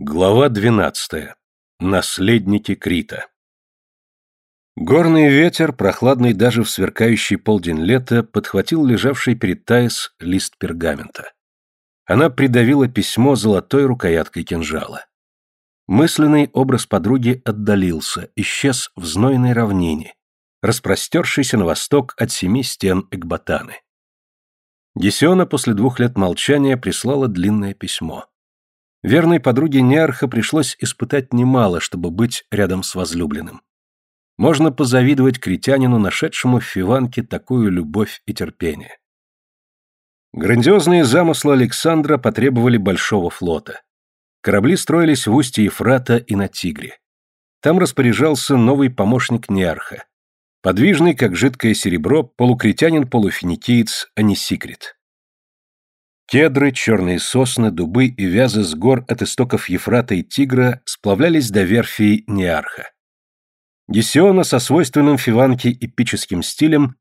Глава 12. Наследники Крита. Горный ветер, прохладный даже в сверкающий полдень лета, подхватил лежавший перед Таис лист пергамента. Она придавила письмо золотой рукояткой кинжала. Мысленный образ подруги отдалился, исчез в знойной равнине, распростершейся на восток от семи стен Экбатаны. Гесиона после двух лет молчания прислала длинное письмо. Верной подруге Неарха пришлось испытать немало, чтобы быть рядом с возлюбленным. Можно позавидовать критянину, нашедшему в Фиванке такую любовь и терпение. Грандиозные замыслы Александра потребовали большого флота. Корабли строились в устье Ефрата и на Тигре. Там распоряжался новый помощник Неарха. Подвижный, как жидкое серебро, полукритянин-полуфиникиец Анисикрит. Кедры, черные сосны, дубы и вязы с гор от истоков Ефрата и Тигра сплавлялись до верфи Неарха. Гесиона со свойственным Фиванке эпическим стилем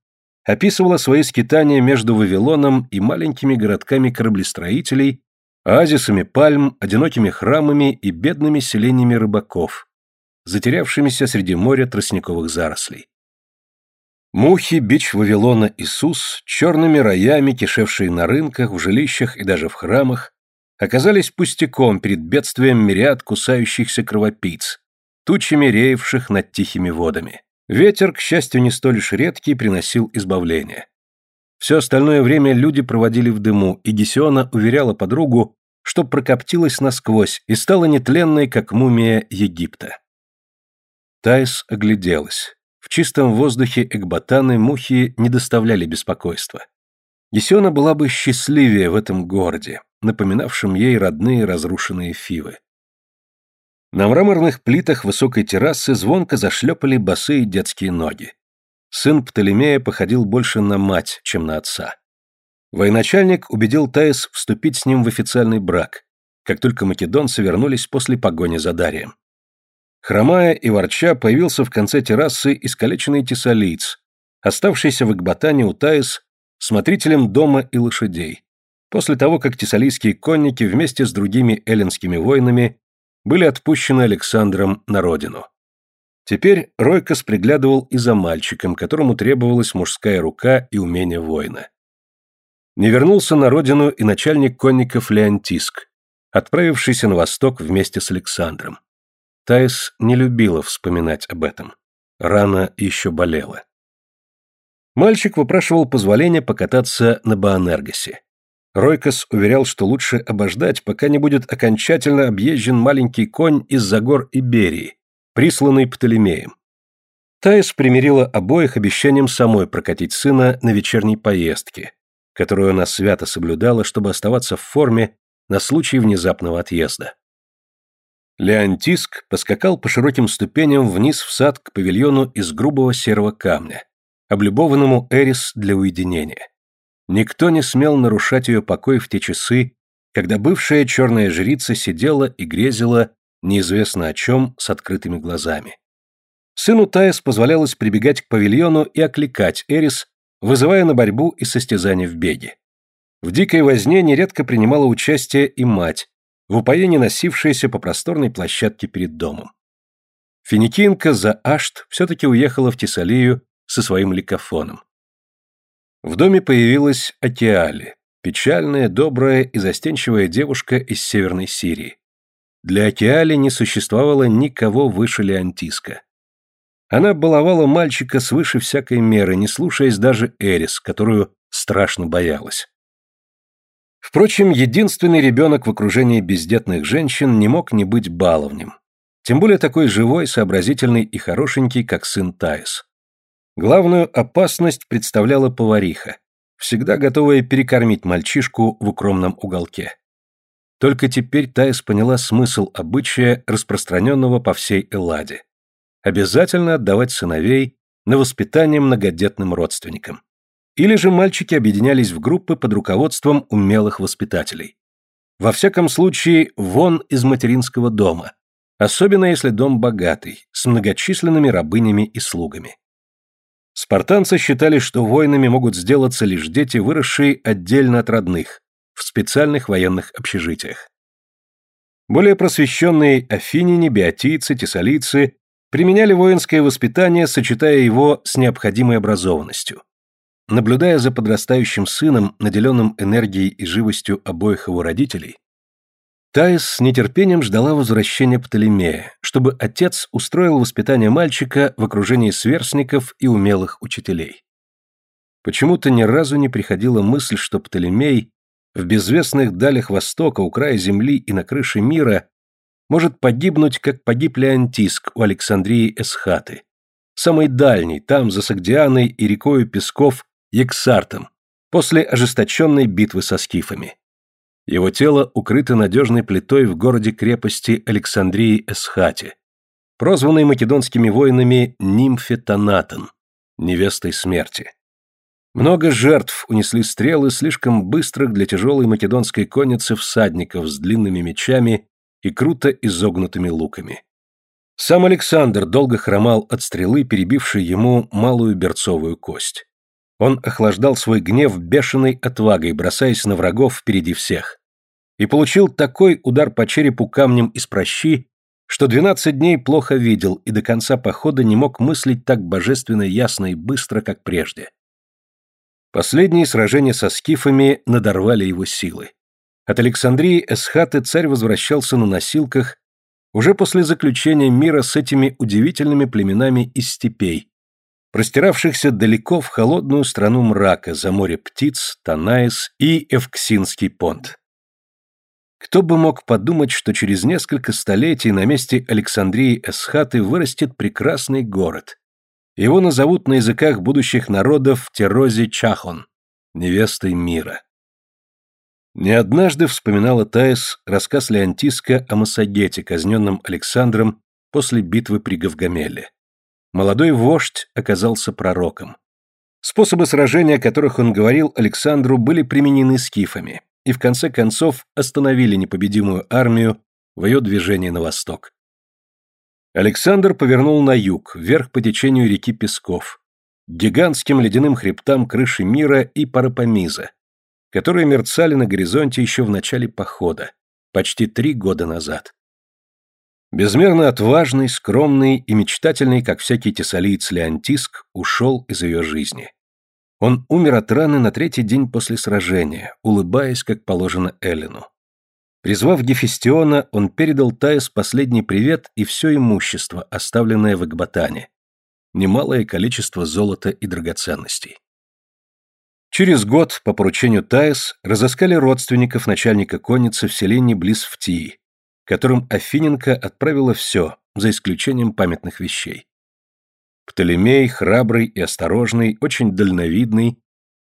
описывала свои скитания между Вавилоном и маленькими городками кораблестроителей, оазисами пальм, одинокими храмами и бедными селениями рыбаков, затерявшимися среди моря тростниковых зарослей. Мухи, бич Вавилона Иисус, черными роями, кишевшие на рынках, в жилищах и даже в храмах, оказались пустяком перед бедствием мириад кусающихся кровопийц, тучами реевших над тихими водами. Ветер, к счастью, не столь уж редкий, приносил избавление. Все остальное время люди проводили в дыму, и Гесиона уверяла подругу, что прокоптилась насквозь и стала нетленной, как мумия Египта. Тайс огляделась. В чистом воздухе экбатаны мухи не доставляли беспокойства. Есена была бы счастливее в этом городе, напоминавшем ей родные разрушенные фивы. На мраморных плитах высокой террасы звонко зашлепали босые детские ноги. Сын Птолемея походил больше на мать, чем на отца. Военачальник убедил Таис вступить с ним в официальный брак, как только македонцы вернулись после погони за Дарием. Хромая и ворча появился в конце террасы искалеченный тесалиец, оставшийся в Экбатане у Таис смотрителем дома и лошадей, после того, как тесалийские конники вместе с другими эллинскими воинами были отпущены Александром на родину. Теперь Ройкос приглядывал и за мальчиком, которому требовалась мужская рука и умение воина. Не вернулся на родину и начальник конников Леонтиск, отправившийся на восток вместе с Александром. Таис не любила вспоминать об этом. Рана еще болела. Мальчик выпрашивал позволения покататься на Баанергосе. Ройкос уверял, что лучше обождать, пока не будет окончательно объезжен маленький конь из-за гор Иберии, присланный Птолемеем. Таис примирила обоих обещанием самой прокатить сына на вечерней поездке, которую она свято соблюдала, чтобы оставаться в форме на случай внезапного отъезда. Леонтиск поскакал по широким ступеням вниз в сад к павильону из грубого серого камня, облюбованному Эрис для уединения. Никто не смел нарушать ее покой в те часы, когда бывшая черная жрица сидела и грезила неизвестно о чем с открытыми глазами. Сыну Таис позволялось прибегать к павильону и окликать Эрис, вызывая на борьбу и состязания в беге. В дикой возне нередко принимала участие и мать, в упоении носившаяся по просторной площадке перед домом. Финикинка за Ашт все-таки уехала в Тесалию со своим ликофоном. В доме появилась Атиали, печальная, добрая и застенчивая девушка из Северной Сирии. Для Атиали не существовало никого выше Леонтиска. Она баловала мальчика свыше всякой меры, не слушаясь даже Эрис, которую страшно боялась. Впрочем, единственный ребенок в окружении бездетных женщин не мог не быть баловнем. Тем более такой живой, сообразительный и хорошенький, как сын Таис. Главную опасность представляла повариха, всегда готовая перекормить мальчишку в укромном уголке. Только теперь Таис поняла смысл обычая, распространенного по всей Элладе. Обязательно отдавать сыновей на воспитание многодетным родственникам. Или же мальчики объединялись в группы под руководством умелых воспитателей. Во всяком случае, вон из материнского дома, особенно если дом богатый, с многочисленными рабынями и слугами. Спартанцы считали, что воинами могут сделаться лишь дети, выросшие отдельно от родных, в специальных военных общежитиях. Более просвещенные афиняне, биотийцы, тессалийцы применяли воинское воспитание, сочетая его с необходимой образованностью. Наблюдая за подрастающим сыном, наделенным энергией и живостью обоих его родителей, Таис с нетерпением ждала возвращения Птолемея, чтобы отец устроил воспитание мальчика в окружении сверстников и умелых учителей. Почему-то ни разу не приходила мысль, что Птолемей в безвестных далях Востока, у края земли и на крыше мира может погибнуть, как погиб Леонтиск у Александрии Эсхаты, самой дальней, там, за Сагдианой и рекою Песков, Ексартом, после ожесточенной битвы со скифами. Его тело укрыто надежной плитой в городе-крепости Александрии Эсхате, прозванной македонскими воинами Нимфе Танатон, невестой смерти. Много жертв унесли стрелы слишком быстрых для тяжелой македонской конницы всадников с длинными мечами и круто изогнутыми луками. Сам Александр долго хромал от стрелы, перебившей ему малую берцовую кость. Он охлаждал свой гнев бешеной отвагой, бросаясь на врагов впереди всех. И получил такой удар по черепу камнем из прощи, что двенадцать дней плохо видел и до конца похода не мог мыслить так божественно ясно и быстро, как прежде. Последние сражения со скифами надорвали его силы. От Александрии Эсхаты царь возвращался на носилках уже после заключения мира с этими удивительными племенами из степей, простиравшихся далеко в холодную страну мрака за море птиц, Танаис и Эвксинский понт. Кто бы мог подумать, что через несколько столетий на месте Александрии Эсхаты вырастет прекрасный город. Его назовут на языках будущих народов Терози Чахон, невестой мира. Не однажды вспоминала Таис рассказ Леонтиска о Массагете, казненном Александром после битвы при Гавгамеле. Молодой вождь оказался пророком. Способы сражения, о которых он говорил Александру, были применены скифами и в конце концов остановили непобедимую армию в ее движении на восток. Александр повернул на юг, вверх по течению реки Песков, гигантским ледяным хребтам крыши мира и Парапомиза, которые мерцали на горизонте еще в начале похода, почти три года назад. Безмерно отважный, скромный и мечтательный, как всякий тессалиец Леонтиск, ушел из ее жизни. Он умер от раны на третий день после сражения, улыбаясь, как положено Эллину. Призвав Гефестиона, он передал Таис последний привет и все имущество, оставленное в Экбатане. Немалое количество золота и драгоценностей. Через год, по поручению Таис, разыскали родственников начальника конницы в селении близ Втии, которым Афиненко отправила все, за исключением памятных вещей. Птолемей, храбрый и осторожный, очень дальновидный,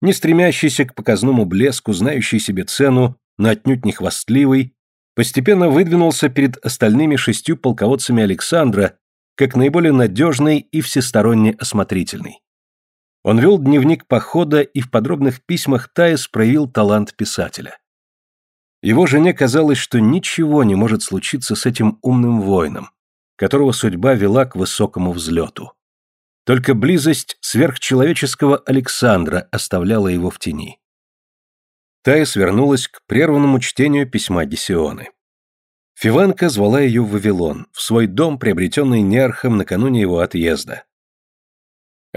не стремящийся к показному блеску, знающий себе цену, но отнюдь не хвастливый, постепенно выдвинулся перед остальными шестью полководцами Александра как наиболее надежный и всесторонне осмотрительный. Он вел дневник похода и в подробных письмах Таис проявил талант писателя. Его жене казалось, что ничего не может случиться с этим умным воином, которого судьба вела к высокому взлету. Только близость сверхчеловеческого Александра оставляла его в тени. Таис вернулась к прерванному чтению письма Гесионы. Фиванка звала ее в Вавилон, в свой дом, приобретенный Неархом накануне его отъезда.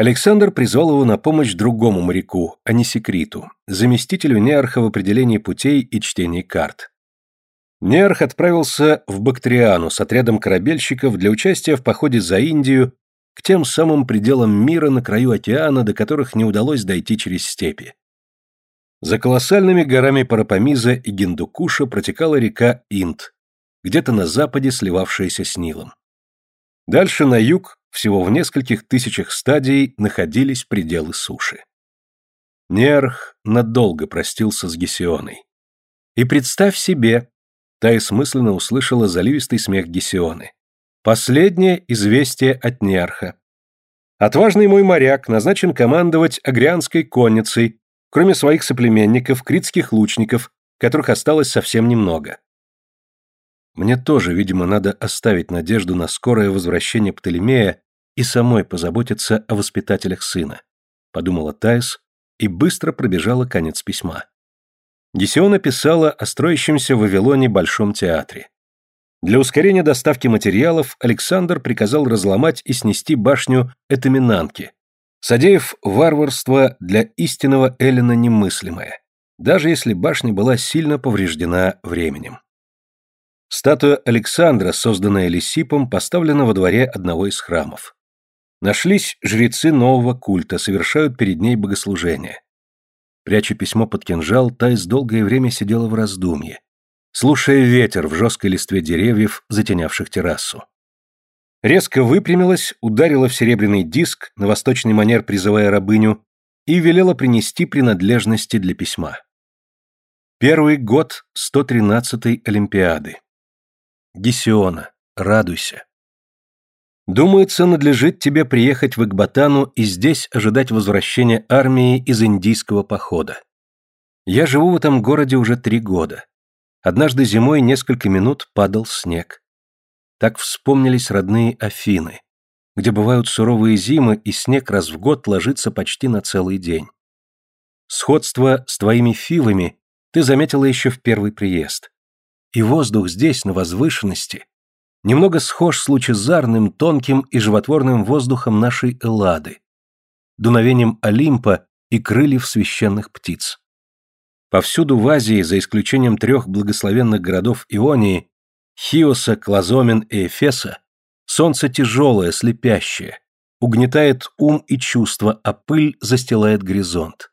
Александр призвал его на помощь другому моряку, а не секрету, заместителю Неарха в определении путей и чтении карт. Неарх отправился в Бактриану с отрядом корабельщиков для участия в походе за Индию к тем самым пределам мира на краю океана, до которых не удалось дойти через степи. За колоссальными горами Парапамиза и Гиндукуша протекала река Инд, где-то на западе сливавшаяся с Нилом. Дальше на юг всего в нескольких тысячах стадий находились пределы суши. Нерх надолго простился с Гесионой. И представь себе, та мысленно услышала заливистый смех Гесионы. Последнее известие от Нерха. Отважный мой моряк назначен командовать агрианской конницей, кроме своих соплеменников, критских лучников, которых осталось совсем немного. Мне тоже, видимо, надо оставить надежду на скорое возвращение Птолемея и самой позаботиться о воспитателях сына, подумала Тайс и быстро пробежала конец письма. Гесиона писала о строящемся в Вавилоне Большом театре. Для ускорения доставки материалов Александр приказал разломать и снести башню Этаминанки, содеяв варварство для истинного Эллина немыслимое, даже если башня была сильно повреждена временем. Статуя Александра, созданная Лисипом, поставлена во дворе одного из храмов. Нашлись жрецы нового культа, совершают перед ней богослужение. Пряча письмо под кинжал, Тайс долгое время сидела в раздумье, слушая ветер в жесткой листве деревьев, затенявших террасу. Резко выпрямилась, ударила в серебряный диск, на восточный манер призывая рабыню, и велела принести принадлежности для письма. Первый год 113-й Олимпиады. Гесиона, радуйся. Думается, надлежит тебе приехать в Экбатану и здесь ожидать возвращения армии из индийского похода. Я живу в этом городе уже три года. Однажды зимой несколько минут падал снег. Так вспомнились родные Афины, где бывают суровые зимы, и снег раз в год ложится почти на целый день. Сходство с твоими фивами ты заметила еще в первый приезд. И воздух здесь, на возвышенности, немного схож с лучезарным, тонким и животворным воздухом нашей Эллады, дуновением Олимпа и крыльев священных птиц. Повсюду в Азии, за исключением трех благословенных городов Ионии, Хиоса, Клазомен и Эфеса, солнце тяжелое, слепящее, угнетает ум и чувства, а пыль застилает горизонт.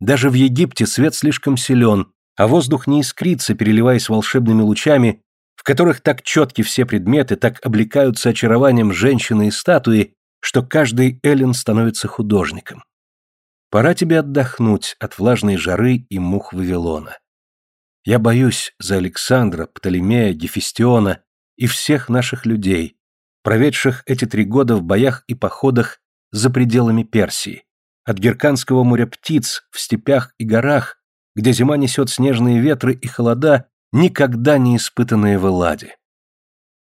Даже в Египте свет слишком силен, а воздух не искрится, переливаясь волшебными лучами, в которых так четки все предметы, так облекаются очарованием женщины и статуи, что каждый Эллен становится художником. Пора тебе отдохнуть от влажной жары и мух Вавилона. Я боюсь за Александра, Птолемея, Гефестиона и всех наших людей, проведших эти три года в боях и походах за пределами Персии, от Герканского моря птиц в степях и горах, где зима несет снежные ветры и холода, никогда не испытанные в Элладе.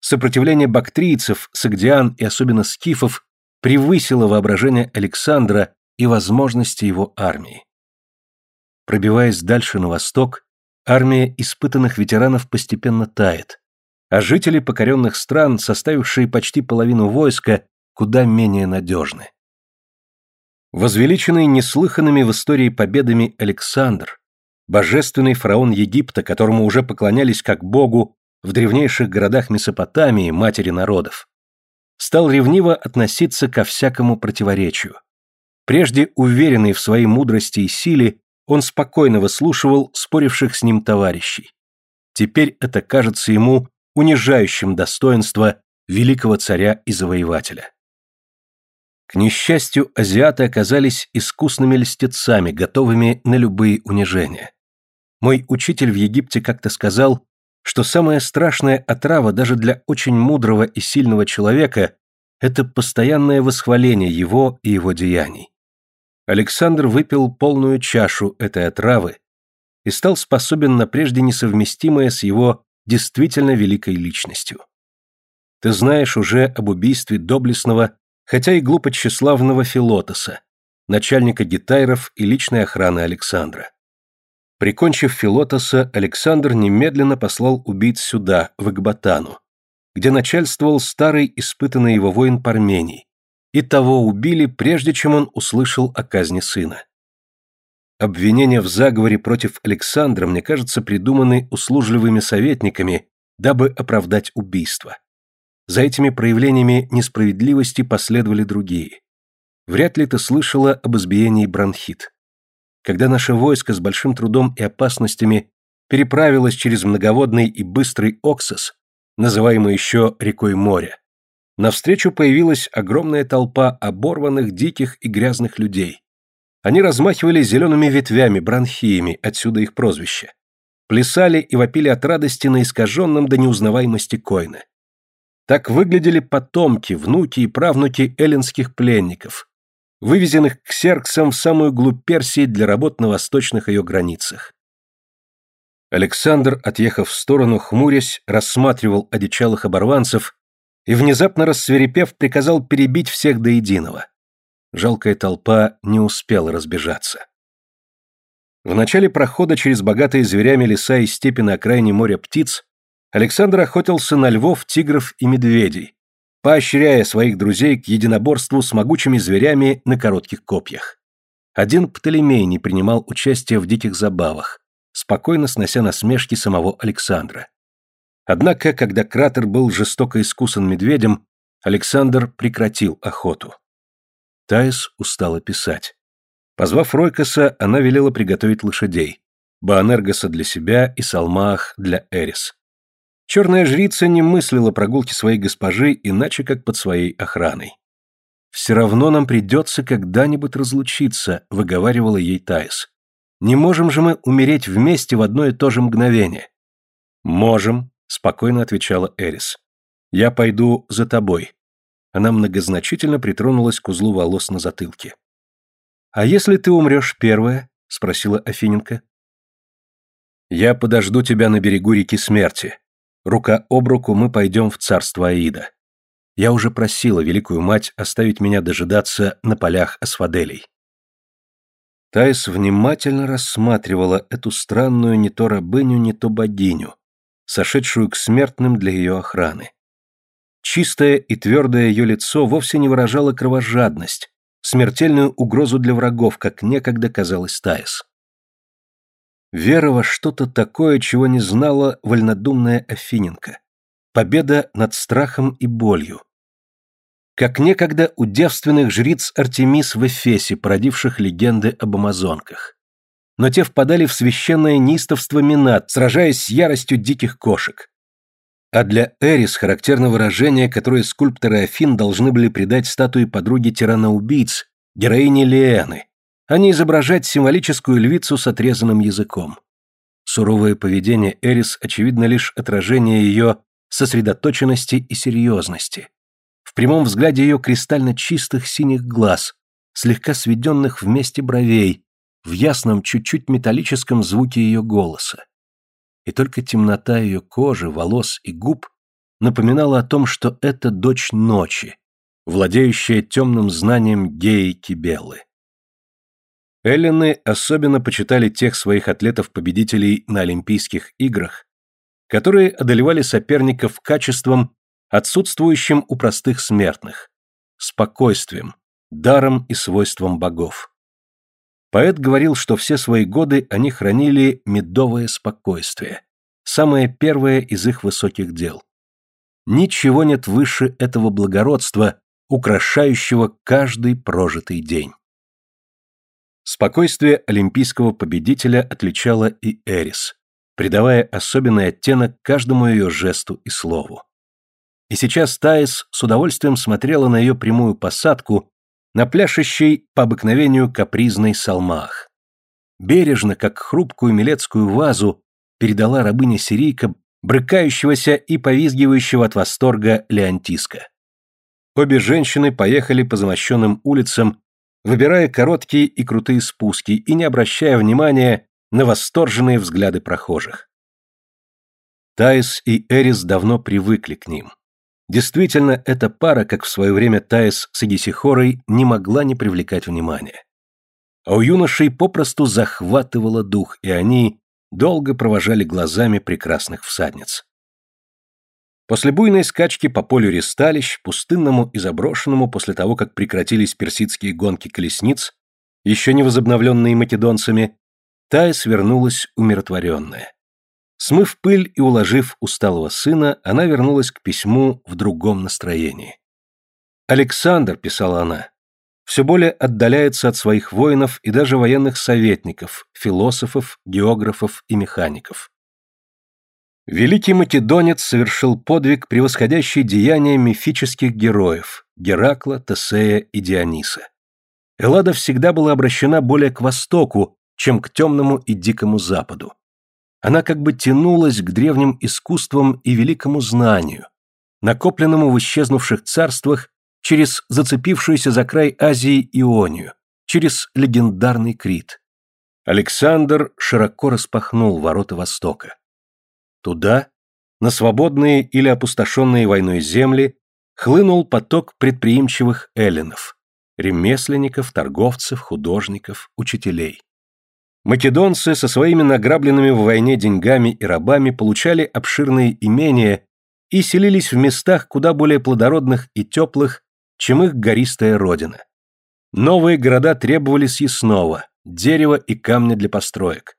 Сопротивление бактрийцев, сагдиан и особенно скифов превысило воображение Александра и возможности его армии. Пробиваясь дальше на восток, армия испытанных ветеранов постепенно тает, а жители покоренных стран, составившие почти половину войска, куда менее надежны. Возвеличенный неслыханными в истории победами Александр, божественный фараон Египта, которому уже поклонялись как богу в древнейших городах Месопотамии, матери народов, стал ревниво относиться ко всякому противоречию. Прежде уверенный в своей мудрости и силе, он спокойно выслушивал споривших с ним товарищей. Теперь это кажется ему унижающим достоинство великого царя и завоевателя. К несчастью, азиаты оказались искусными льстецами, готовыми на любые унижения. Мой учитель в Египте как-то сказал, что самая страшная отрава даже для очень мудрого и сильного человека – это постоянное восхваление его и его деяний. Александр выпил полную чашу этой отравы и стал способен на прежде несовместимое с его действительно великой личностью. Ты знаешь уже об убийстве доблестного хотя и глупо тщеславного Филотоса, начальника гитайров и личной охраны Александра. Прикончив Филотоса, Александр немедленно послал убийц сюда, в Экбатану, где начальствовал старый испытанный его воин Пармений, и того убили, прежде чем он услышал о казни сына. Обвинения в заговоре против Александра, мне кажется, придуманы услужливыми советниками, дабы оправдать убийство. За этими проявлениями несправедливости последовали другие. Вряд ли ты слышала об избиении бронхит. Когда наше войско с большим трудом и опасностями переправилось через многоводный и быстрый Оксос, называемый еще рекой моря, навстречу появилась огромная толпа оборванных, диких и грязных людей. Они размахивали зелеными ветвями, бронхиями, отсюда их прозвище. Плясали и вопили от радости на искаженном до неузнаваемости койны. Так выглядели потомки, внуки и правнуки эллинских пленников, вывезенных к Серксам в самую глубь Персии для работ на восточных ее границах. Александр, отъехав в сторону, хмурясь, рассматривал одичалых оборванцев и, внезапно рассверепев, приказал перебить всех до единого. Жалкая толпа не успела разбежаться. В начале прохода через богатые зверями леса и степи на окраине моря птиц Александр охотился на львов, тигров и медведей, поощряя своих друзей к единоборству с могучими зверями на коротких копьях. Один Птолемей не принимал участия в диких забавах, спокойно снося насмешки самого Александра. Однако, когда кратер был жестоко искусан медведем, Александр прекратил охоту. Таис устала писать. Позвав Ройкоса, она велела приготовить лошадей. Баанергоса для себя и Салмаах для Эрис. Черная жрица не мыслила прогулки своей госпожи иначе, как под своей охраной. «Все равно нам придется когда-нибудь разлучиться», — выговаривала ей Таис. «Не можем же мы умереть вместе в одно и то же мгновение». «Можем», — спокойно отвечала Эрис. «Я пойду за тобой». Она многозначительно притронулась к узлу волос на затылке. «А если ты умрешь первая?» — спросила Афиненко. «Я подожду тебя на берегу реки смерти. Рука об руку мы пойдем в царство Аида. Я уже просила Великую Мать оставить меня дожидаться на полях Асфаделей». Таис внимательно рассматривала эту странную не то рабыню, не то богиню, сошедшую к смертным для ее охраны. Чистое и твердое ее лицо вовсе не выражало кровожадность, смертельную угрозу для врагов, как некогда казалось Таис. Вера во что-то такое, чего не знала вольнодумная Афиненко. Победа над страхом и болью. Как некогда у девственных жриц Артемис в Эфесе, породивших легенды об амазонках. Но те впадали в священное неистовство Минат, сражаясь с яростью диких кошек. А для Эрис характерно выражение, которое скульпторы Афин должны были придать статуе подруги тирана-убийц, героине Лиэны, а не изображать символическую львицу с отрезанным языком. Суровое поведение Эрис очевидно лишь отражение ее сосредоточенности и серьезности. В прямом взгляде ее кристально чистых синих глаз, слегка сведенных вместе бровей, в ясном, чуть-чуть металлическом звуке ее голоса и только темнота ее кожи, волос и губ напоминала о том, что это дочь ночи, владеющая темным знанием геи Кибеллы. Эллины особенно почитали тех своих атлетов-победителей на Олимпийских играх, которые одолевали соперников качеством, отсутствующим у простых смертных, спокойствием, даром и свойством богов. Поэт говорил, что все свои годы они хранили медовое спокойствие, самое первое из их высоких дел. Ничего нет выше этого благородства, украшающего каждый прожитый день. Спокойствие олимпийского победителя отличало и Эрис, придавая особенный оттенок каждому ее жесту и слову. И сейчас Таис с удовольствием смотрела на ее прямую посадку на пляшущей по обыкновению капризной салмах. Бережно, как хрупкую милецкую вазу, передала рабыня-сирийка брыкающегося и повизгивающего от восторга Леонтиска. Обе женщины поехали по замощенным улицам, выбирая короткие и крутые спуски и не обращая внимания на восторженные взгляды прохожих. Таис и Эрис давно привыкли к ним. Действительно, эта пара, как в свое время Таис с Агисихорой, не могла не привлекать внимания. А у юношей попросту захватывало дух, и они долго провожали глазами прекрасных всадниц. После буйной скачки по полю ресталищ, пустынному и заброшенному после того, как прекратились персидские гонки колесниц, еще не возобновленные македонцами, Таис вернулась умиротворенная. Смыв пыль и уложив усталого сына, она вернулась к письму в другом настроении. «Александр», — писала она, — «все более отдаляется от своих воинов и даже военных советников, философов, географов и механиков. Великий македонец совершил подвиг, превосходящий деяния мифических героев – Геракла, Тесея и Диониса. Эллада всегда была обращена более к востоку, чем к темному и дикому западу. Она как бы тянулась к древним искусствам и великому знанию, накопленному в исчезнувших царствах через зацепившуюся за край Азии Ионию, через легендарный Крит. Александр широко распахнул ворота Востока. Туда, на свободные или опустошенные войной земли, хлынул поток предприимчивых эллинов, ремесленников, торговцев, художников, учителей. Македонцы со своими награбленными в войне деньгами и рабами получали обширные имения и селились в местах куда более плодородных и теплых, чем их гористая родина. Новые города требовали съестного, дерева и камня для построек.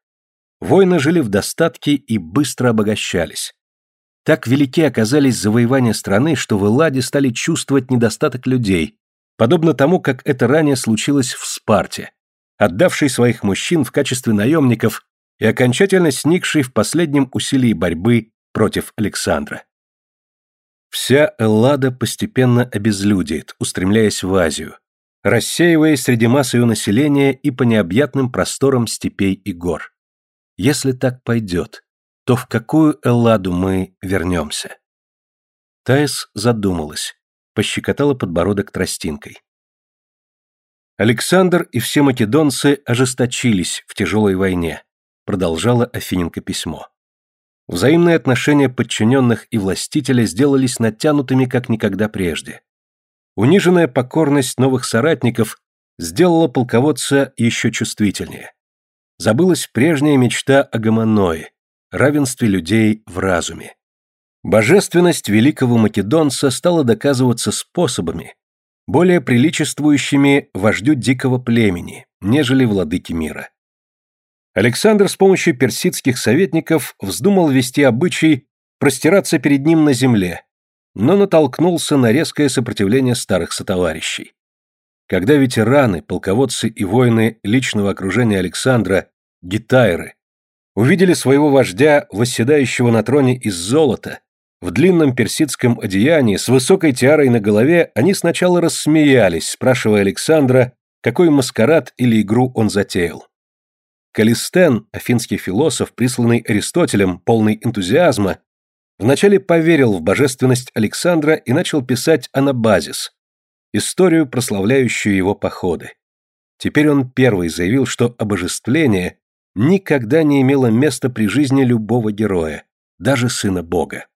Воины жили в достатке и быстро обогащались. Так велики оказались завоевания страны, что в Элладе стали чувствовать недостаток людей, подобно тому, как это ранее случилось в Спарте, отдавший своих мужчин в качестве наемников и окончательно сникший в последнем усилии борьбы против Александра. Вся Эллада постепенно обезлюдит, устремляясь в Азию, рассеиваясь среди масс ее населения и по необъятным просторам степей и гор. Если так пойдет, то в какую Элладу мы вернемся? Таис задумалась, пощекотала подбородок тростинкой. Александр и все македонцы ожесточились в тяжелой войне, продолжала Афиненко письмо. Взаимные отношения подчиненных и властителя сделались натянутыми как никогда прежде. Униженная покорность новых соратников сделала полководца еще чувствительнее. Забылась прежняя мечта о гомоное, равенстве людей в разуме. Божественность великого македонца стала доказываться способами, более приличествующими вождю дикого племени, нежели владыки мира. Александр с помощью персидских советников вздумал вести обычай простираться перед ним на земле, но натолкнулся на резкое сопротивление старых сотоварищей. Когда ветераны, полководцы и воины личного окружения Александра, гитайры, увидели своего вождя, восседающего на троне из золота, в длинном персидском одеянии, с высокой тиарой на голове, они сначала рассмеялись, спрашивая Александра, какой маскарад или игру он затеял. Калистен, афинский философ, присланный Аристотелем, полный энтузиазма, вначале поверил в божественность Александра и начал писать анабазис, историю, прославляющую его походы. Теперь он первый заявил, что обожествление никогда не имело места при жизни любого героя, даже сына бога.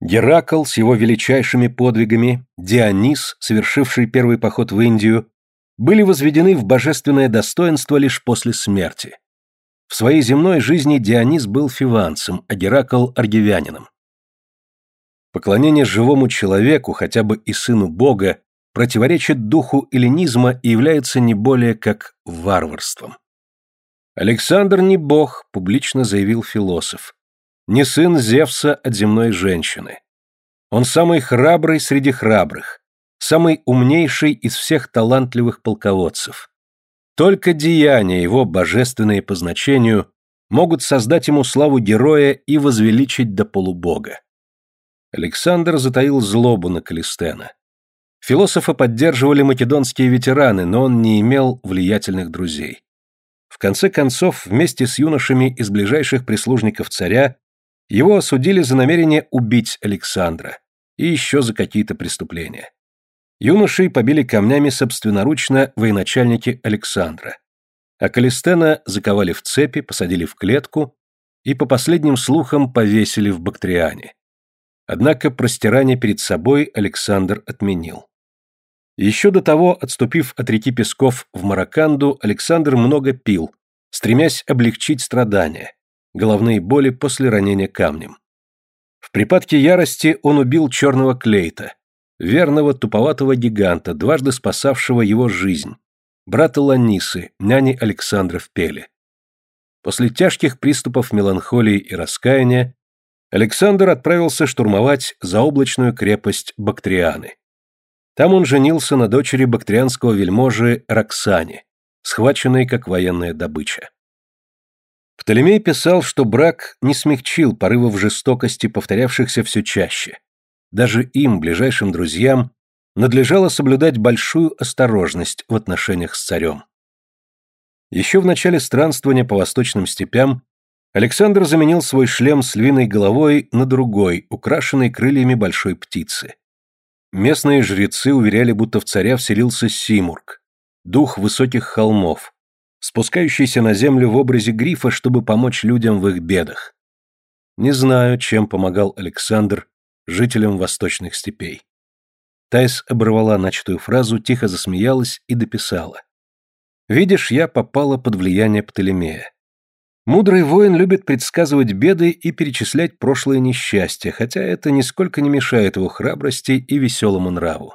Геракл с его величайшими подвигами, Дионис, совершивший первый поход в Индию, были возведены в божественное достоинство лишь после смерти. В своей земной жизни Дионис был фиванцем, а Геракл – аргивянином. Поклонение живому человеку, хотя бы и сыну Бога, противоречит духу эллинизма и является не более как варварством. Александр не бог, публично заявил философ. Не сын Зевса от земной женщины. Он самый храбрый среди храбрых, самый умнейший из всех талантливых полководцев. Только деяния его, божественные по значению, могут создать ему славу героя и возвеличить до полубога. Александр затаил злобу на Калистена. Философа поддерживали македонские ветераны, но он не имел влиятельных друзей. В конце концов, вместе с юношами из ближайших прислужников царя, его осудили за намерение убить Александра и еще за какие-то преступления. Юношей побили камнями собственноручно военачальники Александра. А Калистена заковали в цепи, посадили в клетку и, по последним слухам, повесили в Бактриане. Однако простирание перед собой Александр отменил. Еще до того, отступив от реки Песков в Мараканду, Александр много пил, стремясь облегчить страдания, головные боли после ранения камнем. В припадке ярости он убил черного Клейта, верного туповатого гиганта, дважды спасавшего его жизнь, брата Ланисы, няни Александра в Пеле. После тяжких приступов меланхолии и раскаяния Александр отправился штурмовать заоблачную крепость Бактрианы. Там он женился на дочери бактрианского вельможи Роксане, схваченной как военная добыча. Птолемей писал, что брак не смягчил порывов жестокости, повторявшихся все чаще, даже им, ближайшим друзьям, надлежало соблюдать большую осторожность в отношениях с царем. Еще в начале странствования по восточным степям Александр заменил свой шлем с львиной головой на другой, украшенный крыльями большой птицы. Местные жрецы уверяли, будто в царя вселился Симург, дух высоких холмов, спускающийся на землю в образе грифа, чтобы помочь людям в их бедах. Не знаю, чем помогал Александр жителям восточных степей. Тайс оборвала начатую фразу, тихо засмеялась и дописала. Видишь, я попала под влияние Птолемея. Мудрый воин любит предсказывать беды и перечислять прошлые несчастья, хотя это нисколько не мешает его храбрости и веселому нраву.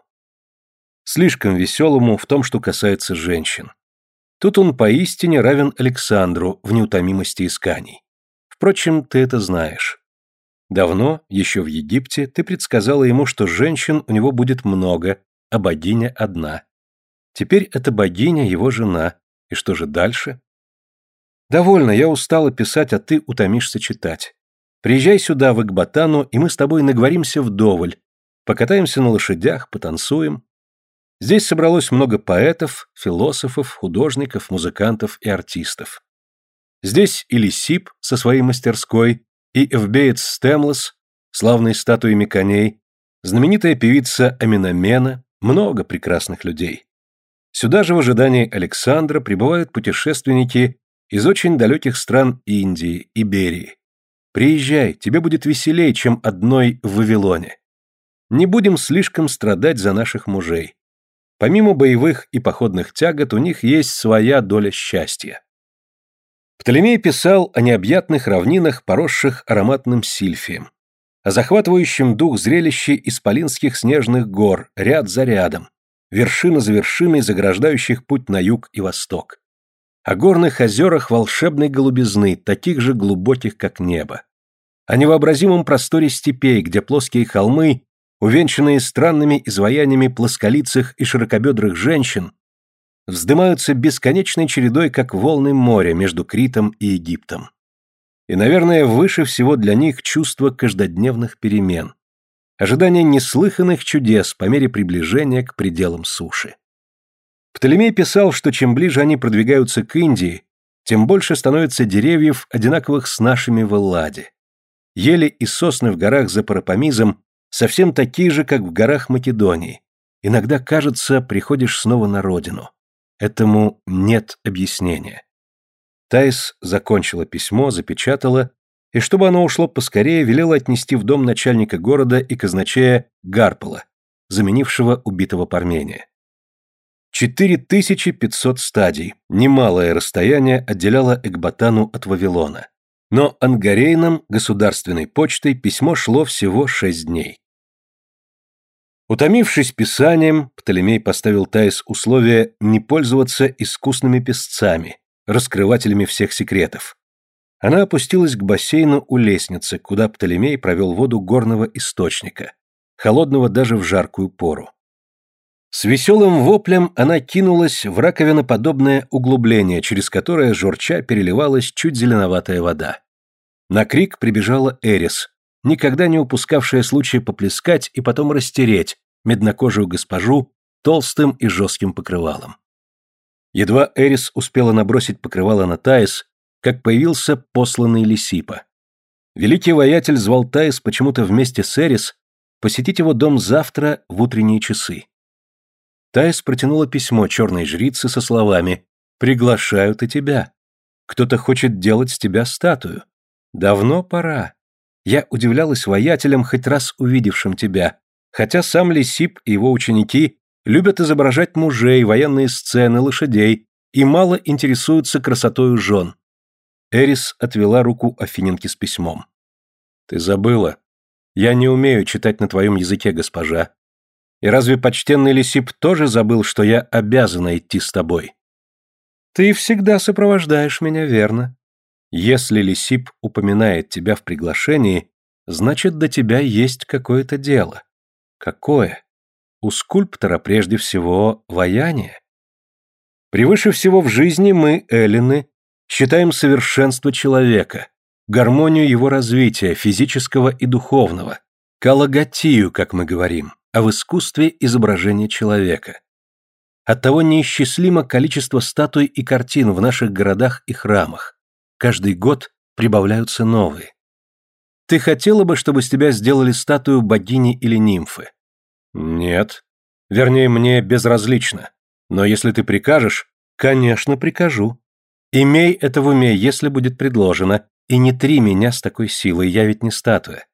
Слишком веселому в том, что касается женщин. Тут он поистине равен Александру в неутомимости исканий. Впрочем, ты это знаешь. Давно, еще в Египте, ты предсказала ему, что женщин у него будет много, а богиня одна. Теперь эта богиня его жена, и что же дальше? «Довольно, я устала писать, а ты утомишься читать. Приезжай сюда, в Экбатану, и мы с тобой наговоримся вдоволь. Покатаемся на лошадях, потанцуем. Здесь собралось много поэтов, философов, художников, музыкантов и артистов. Здесь и Лисип со своей мастерской, и Эвбеец Стемлос, славной статуями коней, знаменитая певица Аминамена, много прекрасных людей. Сюда же в ожидании Александра прибывают путешественники из очень далеких стран Индии, Иберии. Приезжай, тебе будет веселей, чем одной в Вавилоне. Не будем слишком страдать за наших мужей. Помимо боевых и походных тягот, у них есть своя доля счастья. Птолемей писал о необъятных равнинах, поросших ароматным сильфием, о захватывающем дух зрелище исполинских снежных гор, ряд за рядом, вершина за вершиной заграждающих путь на юг и восток о горных озерах волшебной голубизны, таких же глубоких, как небо, о невообразимом просторе степей, где плоские холмы, увенчанные странными изваяниями плосколицых и широкобедрых женщин, вздымаются бесконечной чередой, как волны моря между Критом и Египтом. И, наверное, выше всего для них чувство каждодневных перемен, ожидание неслыханных чудес по мере приближения к пределам суши. Птолемей писал, что чем ближе они продвигаются к Индии, тем больше становится деревьев, одинаковых с нашими в Элладе. Ели и сосны в горах за Парапамизом совсем такие же, как в горах Македонии. Иногда, кажется, приходишь снова на родину. Этому нет объяснения. Тайс закончила письмо, запечатала, и чтобы оно ушло поскорее, велела отнести в дом начальника города и казначея Гарпола, заменившего убитого Пармения. 4500 стадий, немалое расстояние отделяло Экбатану от Вавилона. Но ангарейнам, государственной почтой, письмо шло всего шесть дней. Утомившись писанием, Птолемей поставил Таис условие не пользоваться искусными песцами, раскрывателями всех секретов. Она опустилась к бассейну у лестницы, куда Птолемей провел воду горного источника, холодного даже в жаркую пору. С веселым воплем она кинулась в раковиноподобное углубление, через которое журча переливалась чуть зеленоватая вода. На крик прибежала Эрис, никогда не упускавшая случая поплескать и потом растереть меднокожую госпожу толстым и жестким покрывалом. Едва Эрис успела набросить покрывало на Таис, как появился посланный Лисипа. Великий воятель звал Таис почему-то вместе с Эрис посетить его дом завтра в утренние часы. Тайс протянула письмо черной жрице со словами «Приглашают и тебя. Кто-то хочет делать с тебя статую. Давно пора. Я удивлялась воятелям, хоть раз увидевшим тебя, хотя сам Лисип и его ученики любят изображать мужей, военные сцены, лошадей и мало интересуются красотою жен». Эрис отвела руку Афиненке с письмом. «Ты забыла. Я не умею читать на твоем языке, госпожа. И разве почтенный Лисип тоже забыл, что я обязана идти с тобой? Ты всегда сопровождаешь меня, верно? Если Лисип упоминает тебя в приглашении, значит, до тебя есть какое-то дело. Какое? У скульптора прежде всего ваяние. Превыше всего в жизни мы, эллины, считаем совершенство человека, гармонию его развития, физического и духовного, калагатию, как мы говорим а в искусстве изображения человека. Оттого неисчислимо количество статуй и картин в наших городах и храмах. Каждый год прибавляются новые. Ты хотела бы, чтобы с тебя сделали статую богини или нимфы? Нет. Вернее, мне безразлично. Но если ты прикажешь, конечно, прикажу. Имей это в уме, если будет предложено, и не три меня с такой силой, я ведь не статуя.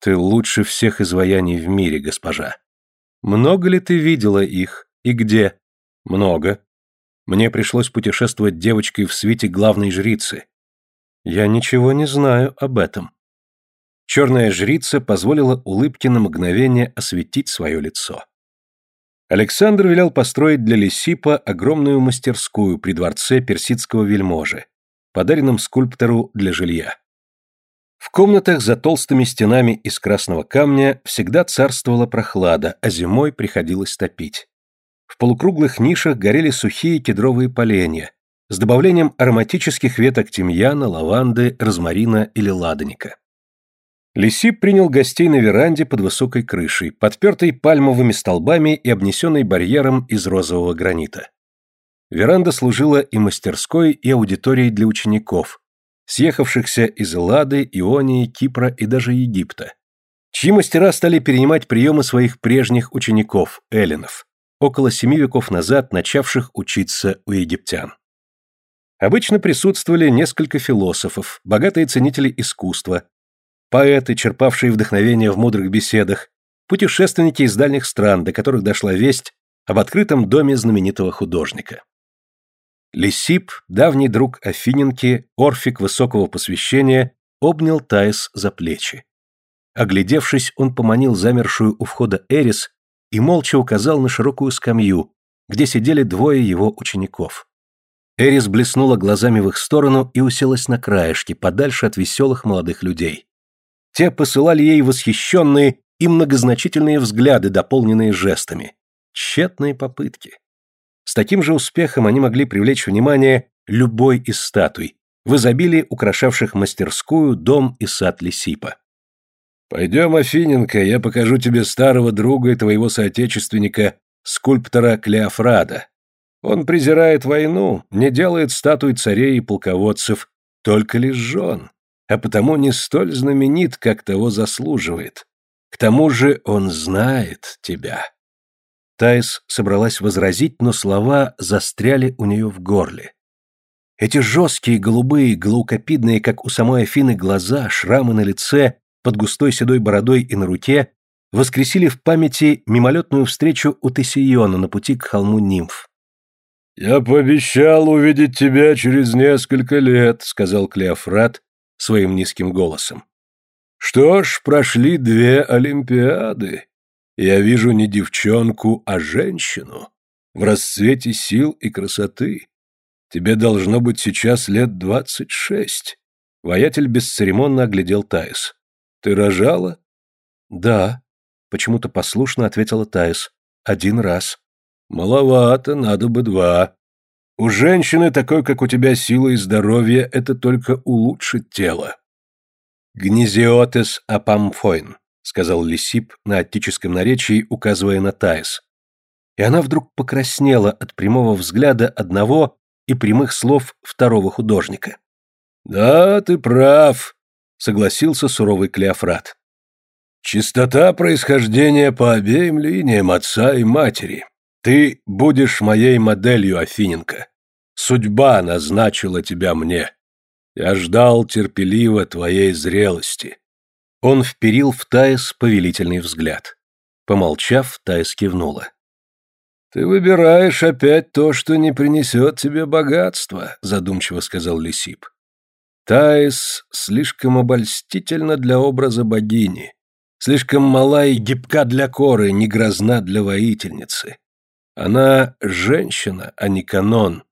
Ты лучше всех изваяний в мире, госпожа. Много ли ты видела их и где? Много. Мне пришлось путешествовать девочкой в свите главной жрицы. Я ничего не знаю об этом. Черная жрица позволила улыбке на мгновение осветить свое лицо. Александр велел построить для Лисипа огромную мастерскую при дворце персидского вельможи, подаренном скульптору для жилья. В комнатах за толстыми стенами из красного камня всегда царствовала прохлада, а зимой приходилось топить. В полукруглых нишах горели сухие кедровые поленья с добавлением ароматических веток тимьяна, лаванды, розмарина или ладаника. Лисип принял гостей на веранде под высокой крышей, подпертой пальмовыми столбами и обнесенной барьером из розового гранита. Веранда служила и мастерской, и аудиторией для учеников, съехавшихся из Эллады, Ионии, Кипра и даже Египта, чьи мастера стали перенимать приемы своих прежних учеников, эллинов, около семи веков назад начавших учиться у египтян. Обычно присутствовали несколько философов, богатые ценители искусства, поэты, черпавшие вдохновение в мудрых беседах, путешественники из дальних стран, до которых дошла весть об открытом доме знаменитого художника. Лисип, давний друг Афиненки, орфик высокого посвящения, обнял Таис за плечи. Оглядевшись, он поманил замершую у входа Эрис и молча указал на широкую скамью, где сидели двое его учеников. Эрис блеснула глазами в их сторону и уселась на краешке, подальше от веселых молодых людей. Те посылали ей восхищенные и многозначительные взгляды, дополненные жестами. Тщетные попытки. С таким же успехом они могли привлечь внимание любой из статуй, в изобилии украшавших мастерскую, дом и сад Лисипа. «Пойдем, Афиненко, я покажу тебе старого друга и твоего соотечественника, скульптора Клеофрада. Он презирает войну, не делает статуй царей и полководцев, только лишь жен, а потому не столь знаменит, как того заслуживает. К тому же он знает тебя». Тайс собралась возразить, но слова застряли у нее в горле. Эти жесткие, голубые, глаукопидные, как у самой Афины, глаза, шрамы на лице, под густой седой бородой и на руке, воскресили в памяти мимолетную встречу у Тессиона на пути к холму нимф. «Я пообещал увидеть тебя через несколько лет», — сказал Клеофрат своим низким голосом. «Что ж, прошли две Олимпиады. Я вижу не девчонку, а женщину. В расцвете сил и красоты. Тебе должно быть сейчас лет двадцать шесть. Воятель бесцеремонно оглядел Таис. Ты рожала? Да. Почему-то послушно ответила Таис. Один раз. Маловато, надо бы два. У женщины такой, как у тебя, сила и здоровье, это только улучшит тело. Гнезиотес апамфойн сказал Лисип на аттическом наречии, указывая на Таис. И она вдруг покраснела от прямого взгляда одного и прямых слов второго художника. «Да, ты прав», — согласился суровый Клеофрат. «Чистота происхождения по обеим линиям отца и матери. Ты будешь моей моделью, Афиненко. Судьба назначила тебя мне. Я ждал терпеливо твоей зрелости. Он вперил в Таис повелительный взгляд. Помолчав, Таис кивнула. «Ты выбираешь опять то, что не принесет тебе богатства», — задумчиво сказал Лисип. «Таис слишком обольстительна для образа богини, слишком мала и гибка для коры, не грозна для воительницы. Она женщина, а не канон,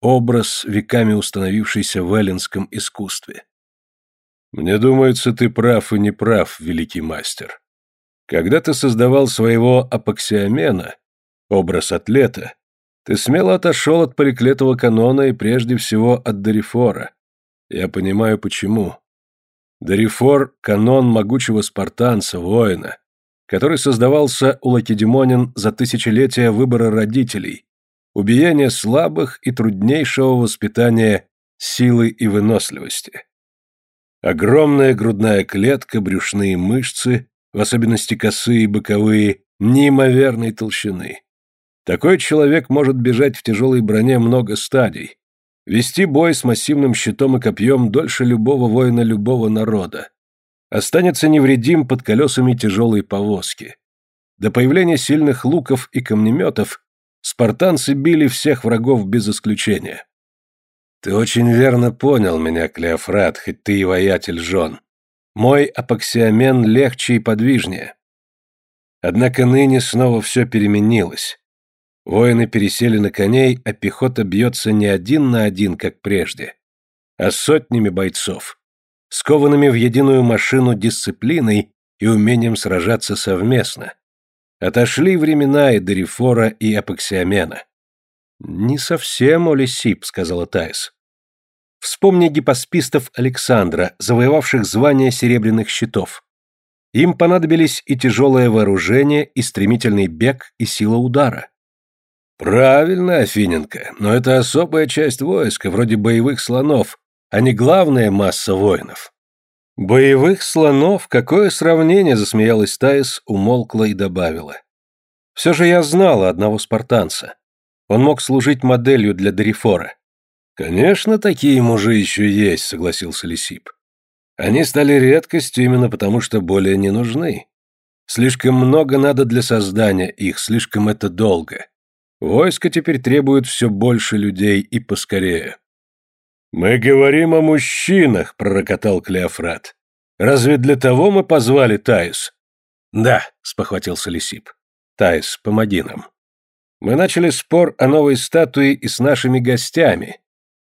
образ, веками установившийся в эллинском искусстве. Мне думается, ты прав и не прав, великий мастер. Когда ты создавал своего апоксиомена, образ атлета, ты смело отошел от париклетового канона и прежде всего от Дорифора. Я понимаю, почему. Дорифор — канон могучего спартанца, воина, который создавался у лакедемонин за тысячелетия выбора родителей, убиения слабых и труднейшего воспитания силы и выносливости. Огромная грудная клетка, брюшные мышцы, в особенности косые и боковые, неимоверной толщины. Такой человек может бежать в тяжелой броне много стадий, вести бой с массивным щитом и копьем дольше любого воина любого народа. Останется невредим под колесами тяжелой повозки. До появления сильных луков и камнеметов Спартанцы били всех врагов без исключения. Ты очень верно понял меня, Клеофрат, хоть ты и воятель жен. Мой апоксиомен легче и подвижнее. Однако ныне снова все переменилось. Воины пересели на коней, а пехота бьется не один на один, как прежде, а сотнями бойцов, скованными в единую машину дисциплиной и умением сражаться совместно. Отошли времена и Дерифора, и Апоксиомена. «Не совсем, Олесип», — сказала Таис. «Вспомни гипоспистов Александра, завоевавших звание серебряных щитов. Им понадобились и тяжелое вооружение, и стремительный бег, и сила удара. Правильно, Афиненко, но это особая часть войска, вроде боевых слонов, а не главная масса воинов. Боевых слонов? Какое сравнение, засмеялась Таис, умолкла и добавила. Все же я знала одного спартанца. Он мог служить моделью для Дорифора. Конечно, такие мужи еще есть, согласился Лисип. Они стали редкостью именно потому, что более не нужны. Слишком много надо для создания их, слишком это долго. Войско теперь требует все больше людей и поскорее. «Мы говорим о мужчинах», — пророкотал Клеофрат. «Разве для того мы позвали Таис?» «Да», — спохватился Лисип. «Таис, помоги нам». Мы начали спор о новой статуе и с нашими гостями.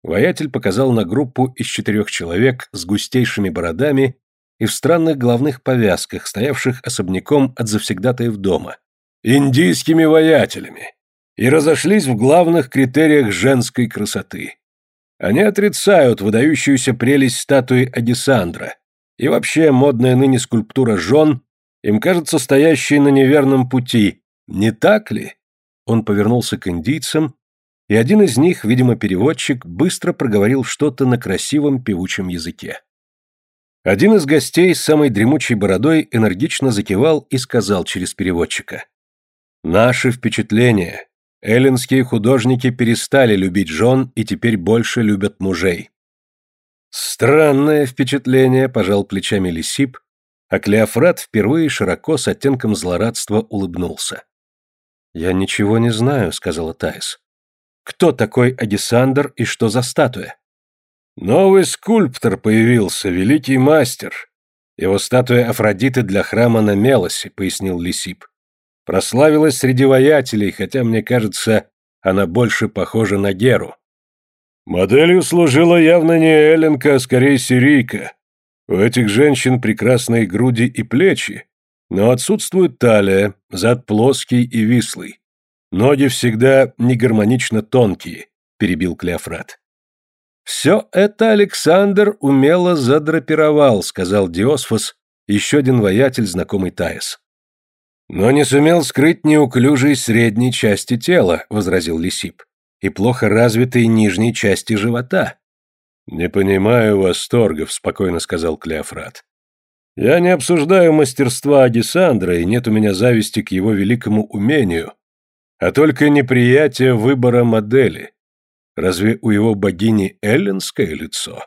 Воятель показал на группу из четырех человек с густейшими бородами и в странных головных повязках, стоявших особняком от завсегдатаев дома. «Индийскими воятелями и разошлись в главных критериях женской красоты. Они отрицают выдающуюся прелесть статуи Адисандра, и вообще модная ныне скульптура жен им кажется стоящей на неверном пути, не так ли? Он повернулся к индийцам, и один из них, видимо переводчик, быстро проговорил что-то на красивом певучем языке. Один из гостей с самой дремучей бородой энергично закивал и сказал через переводчика. «Наши впечатления, Эллинские художники перестали любить жен и теперь больше любят мужей. Странное впечатление, пожал плечами Лисип, а Клеофрат впервые широко с оттенком злорадства улыбнулся. «Я ничего не знаю», — сказала Таис. «Кто такой Адисандр и что за статуя?» «Новый скульптор появился, великий мастер. Его статуя Афродиты для храма на Мелосе», — пояснил Лисип. Прославилась среди воятелей, хотя, мне кажется, она больше похожа на Геру. Моделью служила явно не Эленка, а скорее сирийка. У этих женщин прекрасные груди и плечи, но отсутствует талия, зад плоский и вислый. Ноги всегда негармонично тонкие, перебил Клеофрат. Все это Александр умело задрапировал, сказал Диосфос, еще один воятель, знакомый Таис. «Но не сумел скрыть неуклюжей средней части тела», — возразил Лисип, «и плохо развитой нижней части живота». «Не понимаю восторгов», — спокойно сказал Клеофрат. «Я не обсуждаю мастерства Адисандра, и нет у меня зависти к его великому умению, а только неприятие выбора модели. Разве у его богини эллинское лицо?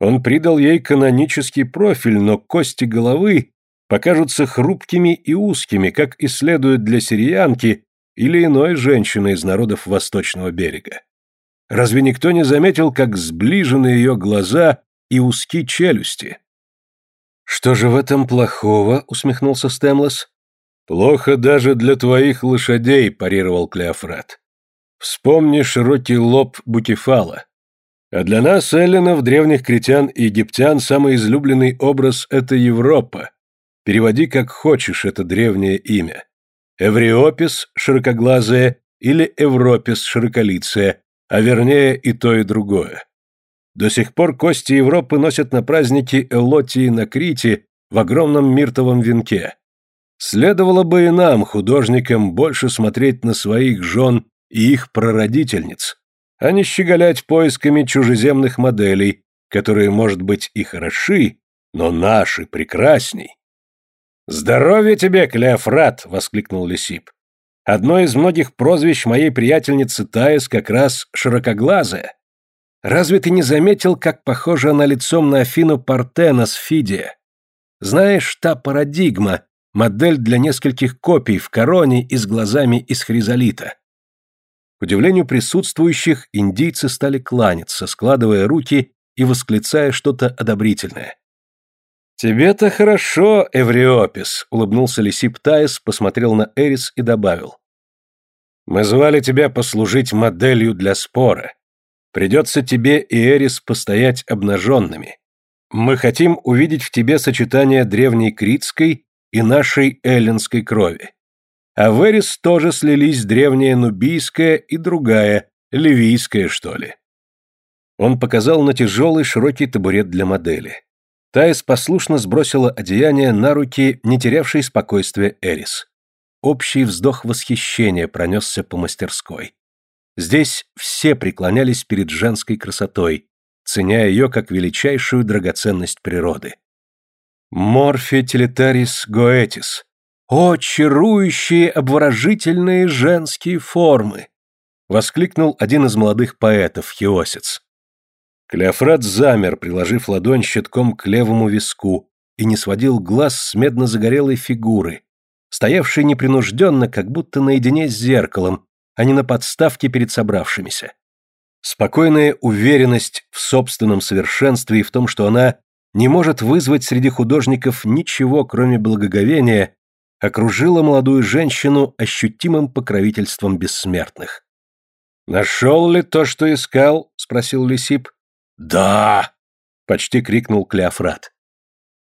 Он придал ей канонический профиль, но кости головы покажутся хрупкими и узкими, как и следует для сириянки или иной женщины из народов Восточного берега. Разве никто не заметил, как сближены ее глаза и узки челюсти? «Что же в этом плохого?» — усмехнулся Стэмлес. «Плохо даже для твоих лошадей», — парировал Клеофрат. «Вспомни широкий лоб Бутифала. А для нас, эллинов, древних критян и египтян, самый излюбленный образ — это Европа, Переводи как хочешь это древнее имя. Эвриопис – широкоглазая или Европис – широколицая, а вернее и то, и другое. До сих пор кости Европы носят на праздники Элотии на Крите в огромном миртовом венке. Следовало бы и нам, художникам, больше смотреть на своих жен и их прародительниц, а не щеголять поисками чужеземных моделей, которые, может быть, и хороши, но наши прекрасней. «Здоровья тебе, Клеофрат!» — воскликнул Лисип. «Одно из многих прозвищ моей приятельницы Таис как раз широкоглазая. Разве ты не заметил, как похожа она лицом на Афину Партена с Фидия? Знаешь, та парадигма, модель для нескольких копий в короне и с глазами из хризолита. К удивлению присутствующих, индийцы стали кланяться, складывая руки и восклицая что-то одобрительное. «Тебе-то хорошо, Эвриопис», — улыбнулся Лисип Таис, посмотрел на Эрис и добавил. «Мы звали тебя послужить моделью для спора. Придется тебе и Эрис постоять обнаженными. Мы хотим увидеть в тебе сочетание древней критской и нашей эллинской крови. А в Эрис тоже слились древняя нубийская и другая, ливийская, что ли». Он показал на тяжелый широкий табурет для модели. Таис послушно сбросила одеяние на руки, не терявшей спокойствия Эрис. Общий вздох восхищения пронесся по мастерской. Здесь все преклонялись перед женской красотой, ценя ее как величайшую драгоценность природы. Морфе телетарис гоэтис. О, чарующие, обворожительные женские формы! Воскликнул один из молодых поэтов, Хиосец. Клеофрат замер, приложив ладонь щитком к левому виску, и не сводил глаз с медно-загорелой фигуры, стоявшей непринужденно, как будто наедине с зеркалом, а не на подставке перед собравшимися. Спокойная уверенность в собственном совершенстве и в том, что она не может вызвать среди художников ничего, кроме благоговения, окружила молодую женщину ощутимым покровительством бессмертных. «Нашел ли то, что искал?» — спросил Лисип. «Да!» — почти крикнул Клеофрат.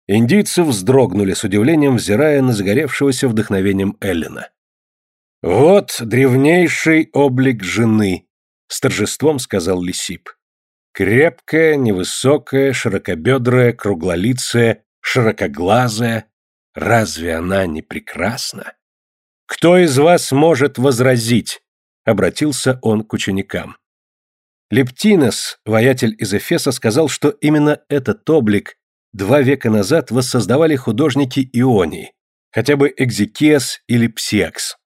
Индийцы вздрогнули с удивлением, взирая на загоревшегося вдохновением Эллина. «Вот древнейший облик жены», — с торжеством сказал Лисип. «Крепкая, невысокая, широкобедрая, круглолицая, широкоглазая. Разве она не прекрасна?» «Кто из вас может возразить?» — обратился он к ученикам. Лептинос, воятель из Эфеса, сказал, что именно этот облик два века назад воссоздавали художники Ионии, хотя бы Экзекиас или Псиакс.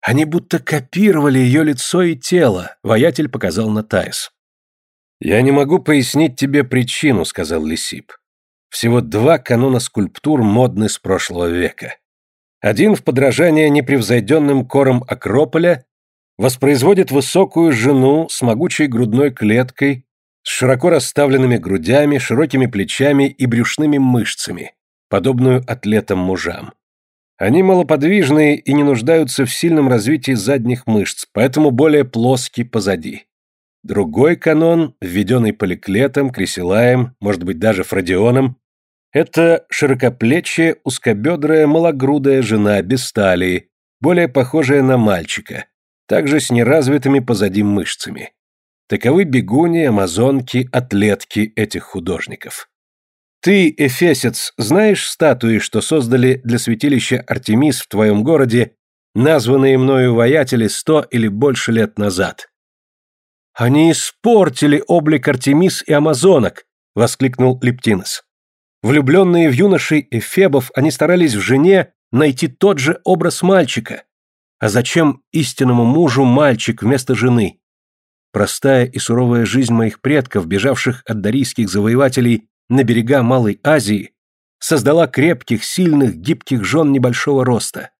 Они будто копировали ее лицо и тело, воятель показал на Таис. «Я не могу пояснить тебе причину», — сказал Лисип. «Всего два канона скульптур модны с прошлого века. Один в подражание непревзойденным корам Акрополя воспроизводит высокую жену с могучей грудной клеткой, с широко расставленными грудями, широкими плечами и брюшными мышцами, подобную атлетам-мужам. Они малоподвижные и не нуждаются в сильном развитии задних мышц, поэтому более плоски позади. Другой канон, введенный Поликлетом, Кресилаем, может быть даже Фродионом, это широкоплечья, узкобедрая, малогрудая жена без сталии, более похожая на мальчика, также с неразвитыми позади мышцами. Таковы бегуни, амазонки, атлетки этих художников. Ты, эфесец, знаешь статуи, что создали для святилища Артемис в твоем городе, названные мною воятели сто или больше лет назад? Они испортили облик Артемис и амазонок, воскликнул Лептинос. Влюбленные в юношей эфебов, они старались в жене найти тот же образ мальчика, а зачем истинному мужу мальчик вместо жены? Простая и суровая жизнь моих предков, бежавших от дарийских завоевателей на берега Малой Азии, создала крепких, сильных, гибких жен небольшого роста.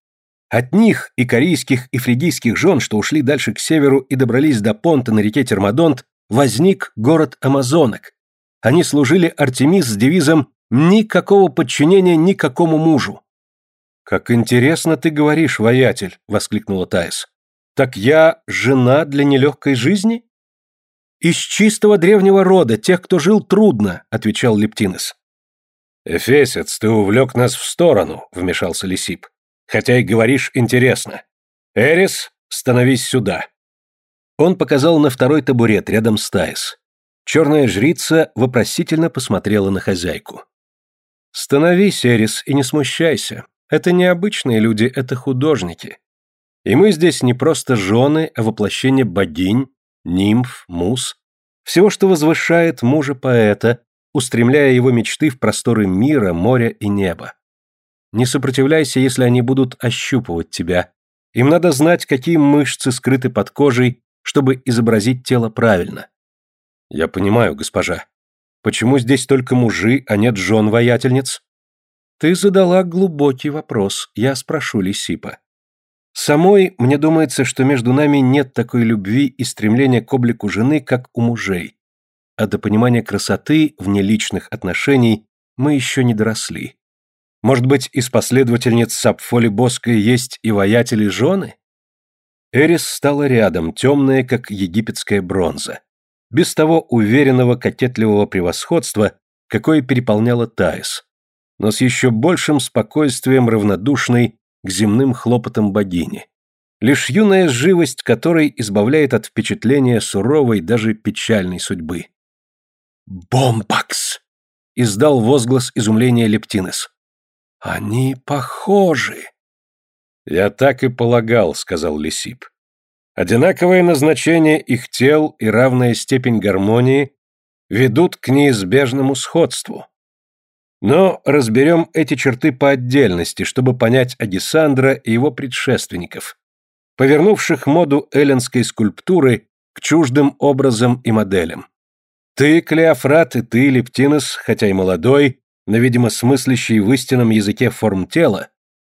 От них и корейских, и фригийских жен, что ушли дальше к северу и добрались до понта на реке Термодонт, возник город Амазонок. Они служили Артемис с девизом «Никакого подчинения никакому мужу». «Как интересно ты говоришь, воятель!» — воскликнула Таис. «Так я жена для нелегкой жизни?» «Из чистого древнего рода, тех, кто жил трудно», — отвечал Лептинес. «Эфесец, ты увлек нас в сторону», — вмешался Лисип. «Хотя и говоришь интересно. Эрис, становись сюда». Он показал на второй табурет рядом с Таис. Черная жрица вопросительно посмотрела на хозяйку. «Становись, Эрис, и не смущайся. Это не обычные люди, это художники. И мы здесь не просто жены, а воплощение богинь, нимф, мус, всего, что возвышает мужа поэта, устремляя его мечты в просторы мира, моря и неба. Не сопротивляйся, если они будут ощупывать тебя. Им надо знать, какие мышцы скрыты под кожей, чтобы изобразить тело правильно. Я понимаю, госпожа. Почему здесь только мужи, а нет жен-воятельниц? Ты задала глубокий вопрос, я спрошу Лисипа. Самой, мне думается, что между нами нет такой любви и стремления к облику жены, как у мужей. А до понимания красоты вне личных отношений мы еще не доросли. Может быть, из последовательниц Сапфоли Боской есть и воятели жены? Эрис стала рядом, темная, как египетская бронза. Без того уверенного, кокетливого превосходства, какое переполняло Таис. Но с еще большим спокойствием равнодушной к земным хлопотам богини. Лишь юная живость которой избавляет от впечатления суровой, даже печальной судьбы. «Бомбакс!» — издал возглас изумления Лептинес. «Они похожи!» «Я так и полагал», — сказал Лисип. «Одинаковое назначение их тел и равная степень гармонии ведут к неизбежному сходству. Но разберем эти черты по отдельности, чтобы понять Агисандра и его предшественников, повернувших моду эллинской скульптуры к чуждым образам и моделям. Ты, Клеофрат, и ты, Лептинос, хотя и молодой, но, видимо, смыслящий в истинном языке форм тела,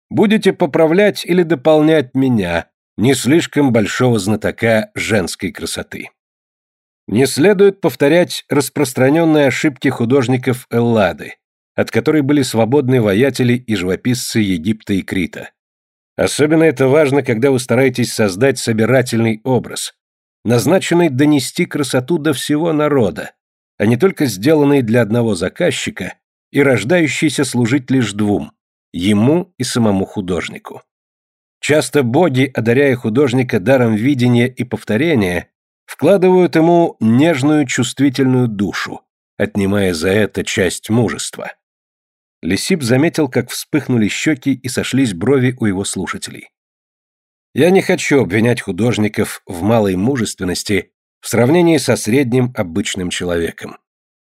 будете поправлять или дополнять меня, не слишком большого знатока женской красоты. Не следует повторять распространенные ошибки художников Эллады, от которой были свободны воятели и живописцы Египта и Крита. Особенно это важно, когда вы стараетесь создать собирательный образ, назначенный донести красоту до всего народа, а не только сделанный для одного заказчика и рождающийся служить лишь двум – ему и самому художнику. Часто боги, одаряя художника даром видения и повторения, вкладывают ему нежную чувствительную душу, отнимая за это часть мужества. Лисип заметил, как вспыхнули щеки и сошлись брови у его слушателей. Я не хочу обвинять художников в малой мужественности в сравнении со средним обычным человеком.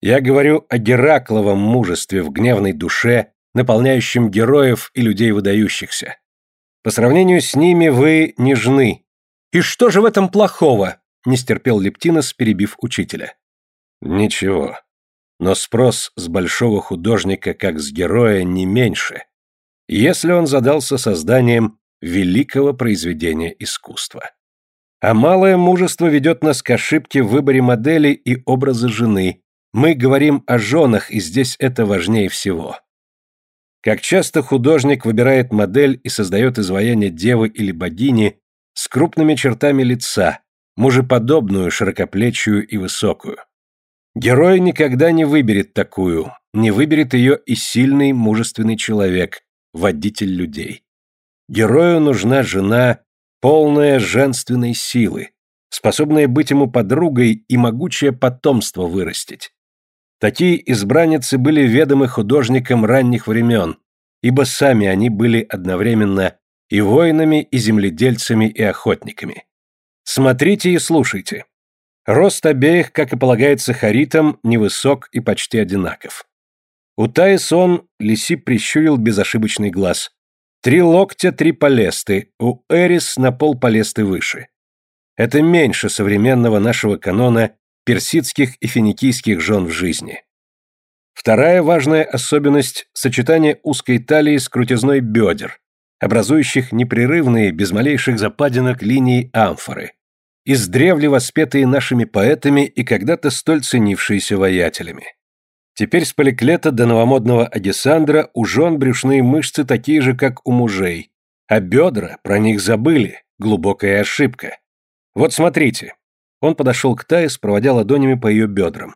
Я говорю о Геракловом мужестве в гневной душе, наполняющем героев и людей выдающихся. По сравнению с ними вы нежны. И что же в этом плохого? Не стерпел Лептинос, перебив учителя. Ничего. Но спрос с большого художника, как с героя, не меньше, если он задался созданием великого произведения искусства. А малое мужество ведет нас к ошибке в выборе модели и образа жены. Мы говорим о женах, и здесь это важнее всего. Как часто художник выбирает модель и создает изваяние девы или богини с крупными чертами лица, мужеподобную, широкоплечую и высокую. Герой никогда не выберет такую, не выберет ее и сильный, мужественный человек, водитель людей. Герою нужна жена, полная женственной силы, способная быть ему подругой и могучее потомство вырастить. Такие избранницы были ведомы художникам ранних времен, ибо сами они были одновременно и воинами, и земледельцами, и охотниками. Смотрите и слушайте. Рост обеих, как и полагается харитам, невысок и почти одинаков. У Таисон Лиси прищурил безошибочный глаз. Три локтя, три палесты, у Эрис на пол палесты выше. Это меньше современного нашего канона персидских и финикийских жен в жизни. Вторая важная особенность – сочетание узкой талии с крутизной бедер, образующих непрерывные, без малейших западинок линии амфоры, издревле воспетые нашими поэтами и когда-то столь ценившиеся воятелями. Теперь с поликлета до новомодного Агисандра у жен брюшные мышцы такие же, как у мужей, а бедра, про них забыли, глубокая ошибка. Вот смотрите. Он подошел к Таис, проводя ладонями по ее бедрам.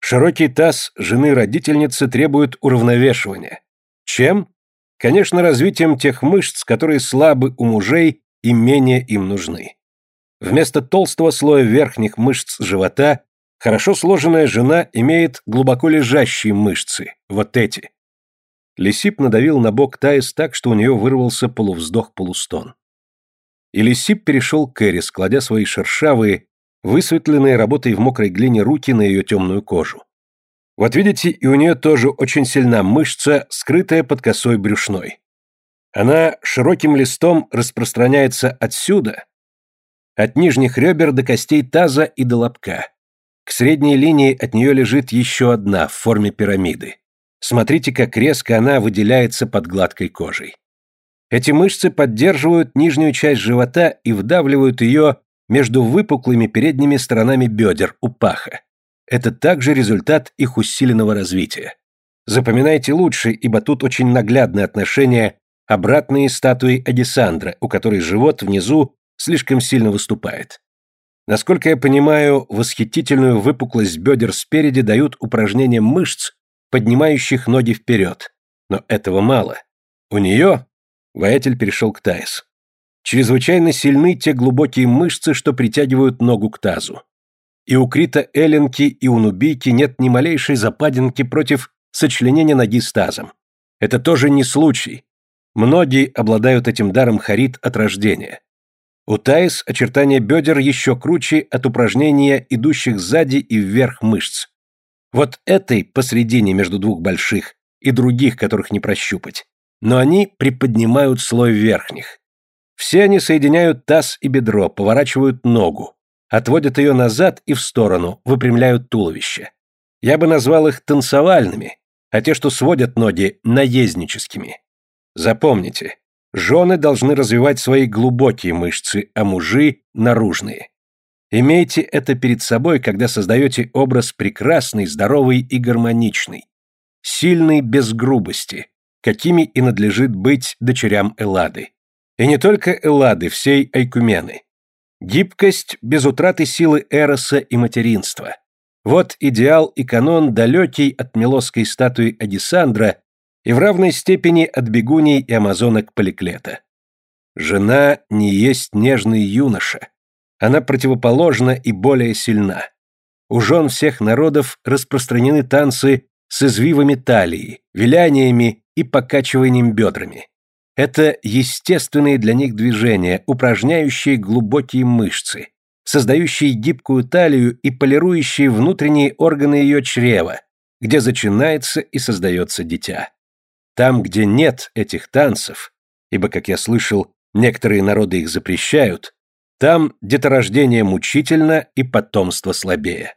Широкий таз жены-родительницы требует уравновешивания. Чем? Конечно, развитием тех мышц, которые слабы у мужей и менее им нужны. Вместо толстого слоя верхних мышц живота хорошо сложенная жена имеет глубоко лежащие мышцы, вот эти. Лисип надавил на бок Таис так, что у нее вырвался полувздох-полустон. И Лисип перешел к Эри, складя свои шершавые, высветленные работой в мокрой глине руки на ее темную кожу. Вот видите, и у нее тоже очень сильна мышца, скрытая под косой брюшной. Она широким листом распространяется отсюда, от нижних ребер до костей таза и до лобка. К средней линии от нее лежит еще одна в форме пирамиды. Смотрите, как резко она выделяется под гладкой кожей. Эти мышцы поддерживают нижнюю часть живота и вдавливают ее между выпуклыми передними сторонами бедер у паха. Это также результат их усиленного развития. Запоминайте лучше, ибо тут очень наглядное отношение обратные статуи Адисандра, у которой живот внизу слишком сильно выступает. Насколько я понимаю, восхитительную выпуклость бедер спереди дают упражнения мышц, поднимающих ноги вперед. Но этого мало. У нее... Воятель перешел к Таис. Чрезвычайно сильны те глубокие мышцы, что притягивают ногу к тазу. И у Крита Эленки, и у Нубийки нет ни малейшей западинки против сочленения ноги с тазом. Это тоже не случай. Многие обладают этим даром харит от рождения. У Таис очертания бедер еще круче от упражнения идущих сзади и вверх мышц. Вот этой посредине между двух больших и других, которых не прощупать. Но они приподнимают слой верхних. Все они соединяют таз и бедро, поворачивают ногу, отводят ее назад и в сторону, выпрямляют туловище. Я бы назвал их танцевальными, а те, что сводят ноги, наездническими. Запомните, Жены должны развивать свои глубокие мышцы, а мужи – наружные. Имейте это перед собой, когда создаете образ прекрасный, здоровый и гармоничный. Сильный без грубости, какими и надлежит быть дочерям Эллады. И не только Эллады, всей Айкумены. Гибкость без утраты силы Эроса и материнства. Вот идеал и канон, далекий от милосской статуи Адисандра и в равной степени от бегуней и амазонок Поликлета. Жена не есть нежный юноша. Она противоположна и более сильна. У жен всех народов распространены танцы с извивами талии, виляниями и покачиванием бедрами. Это естественные для них движения, упражняющие глубокие мышцы, создающие гибкую талию и полирующие внутренние органы ее чрева, где зачинается и создается дитя. Там, где нет этих танцев, ибо, как я слышал, некоторые народы их запрещают, там деторождение мучительно и потомство слабее.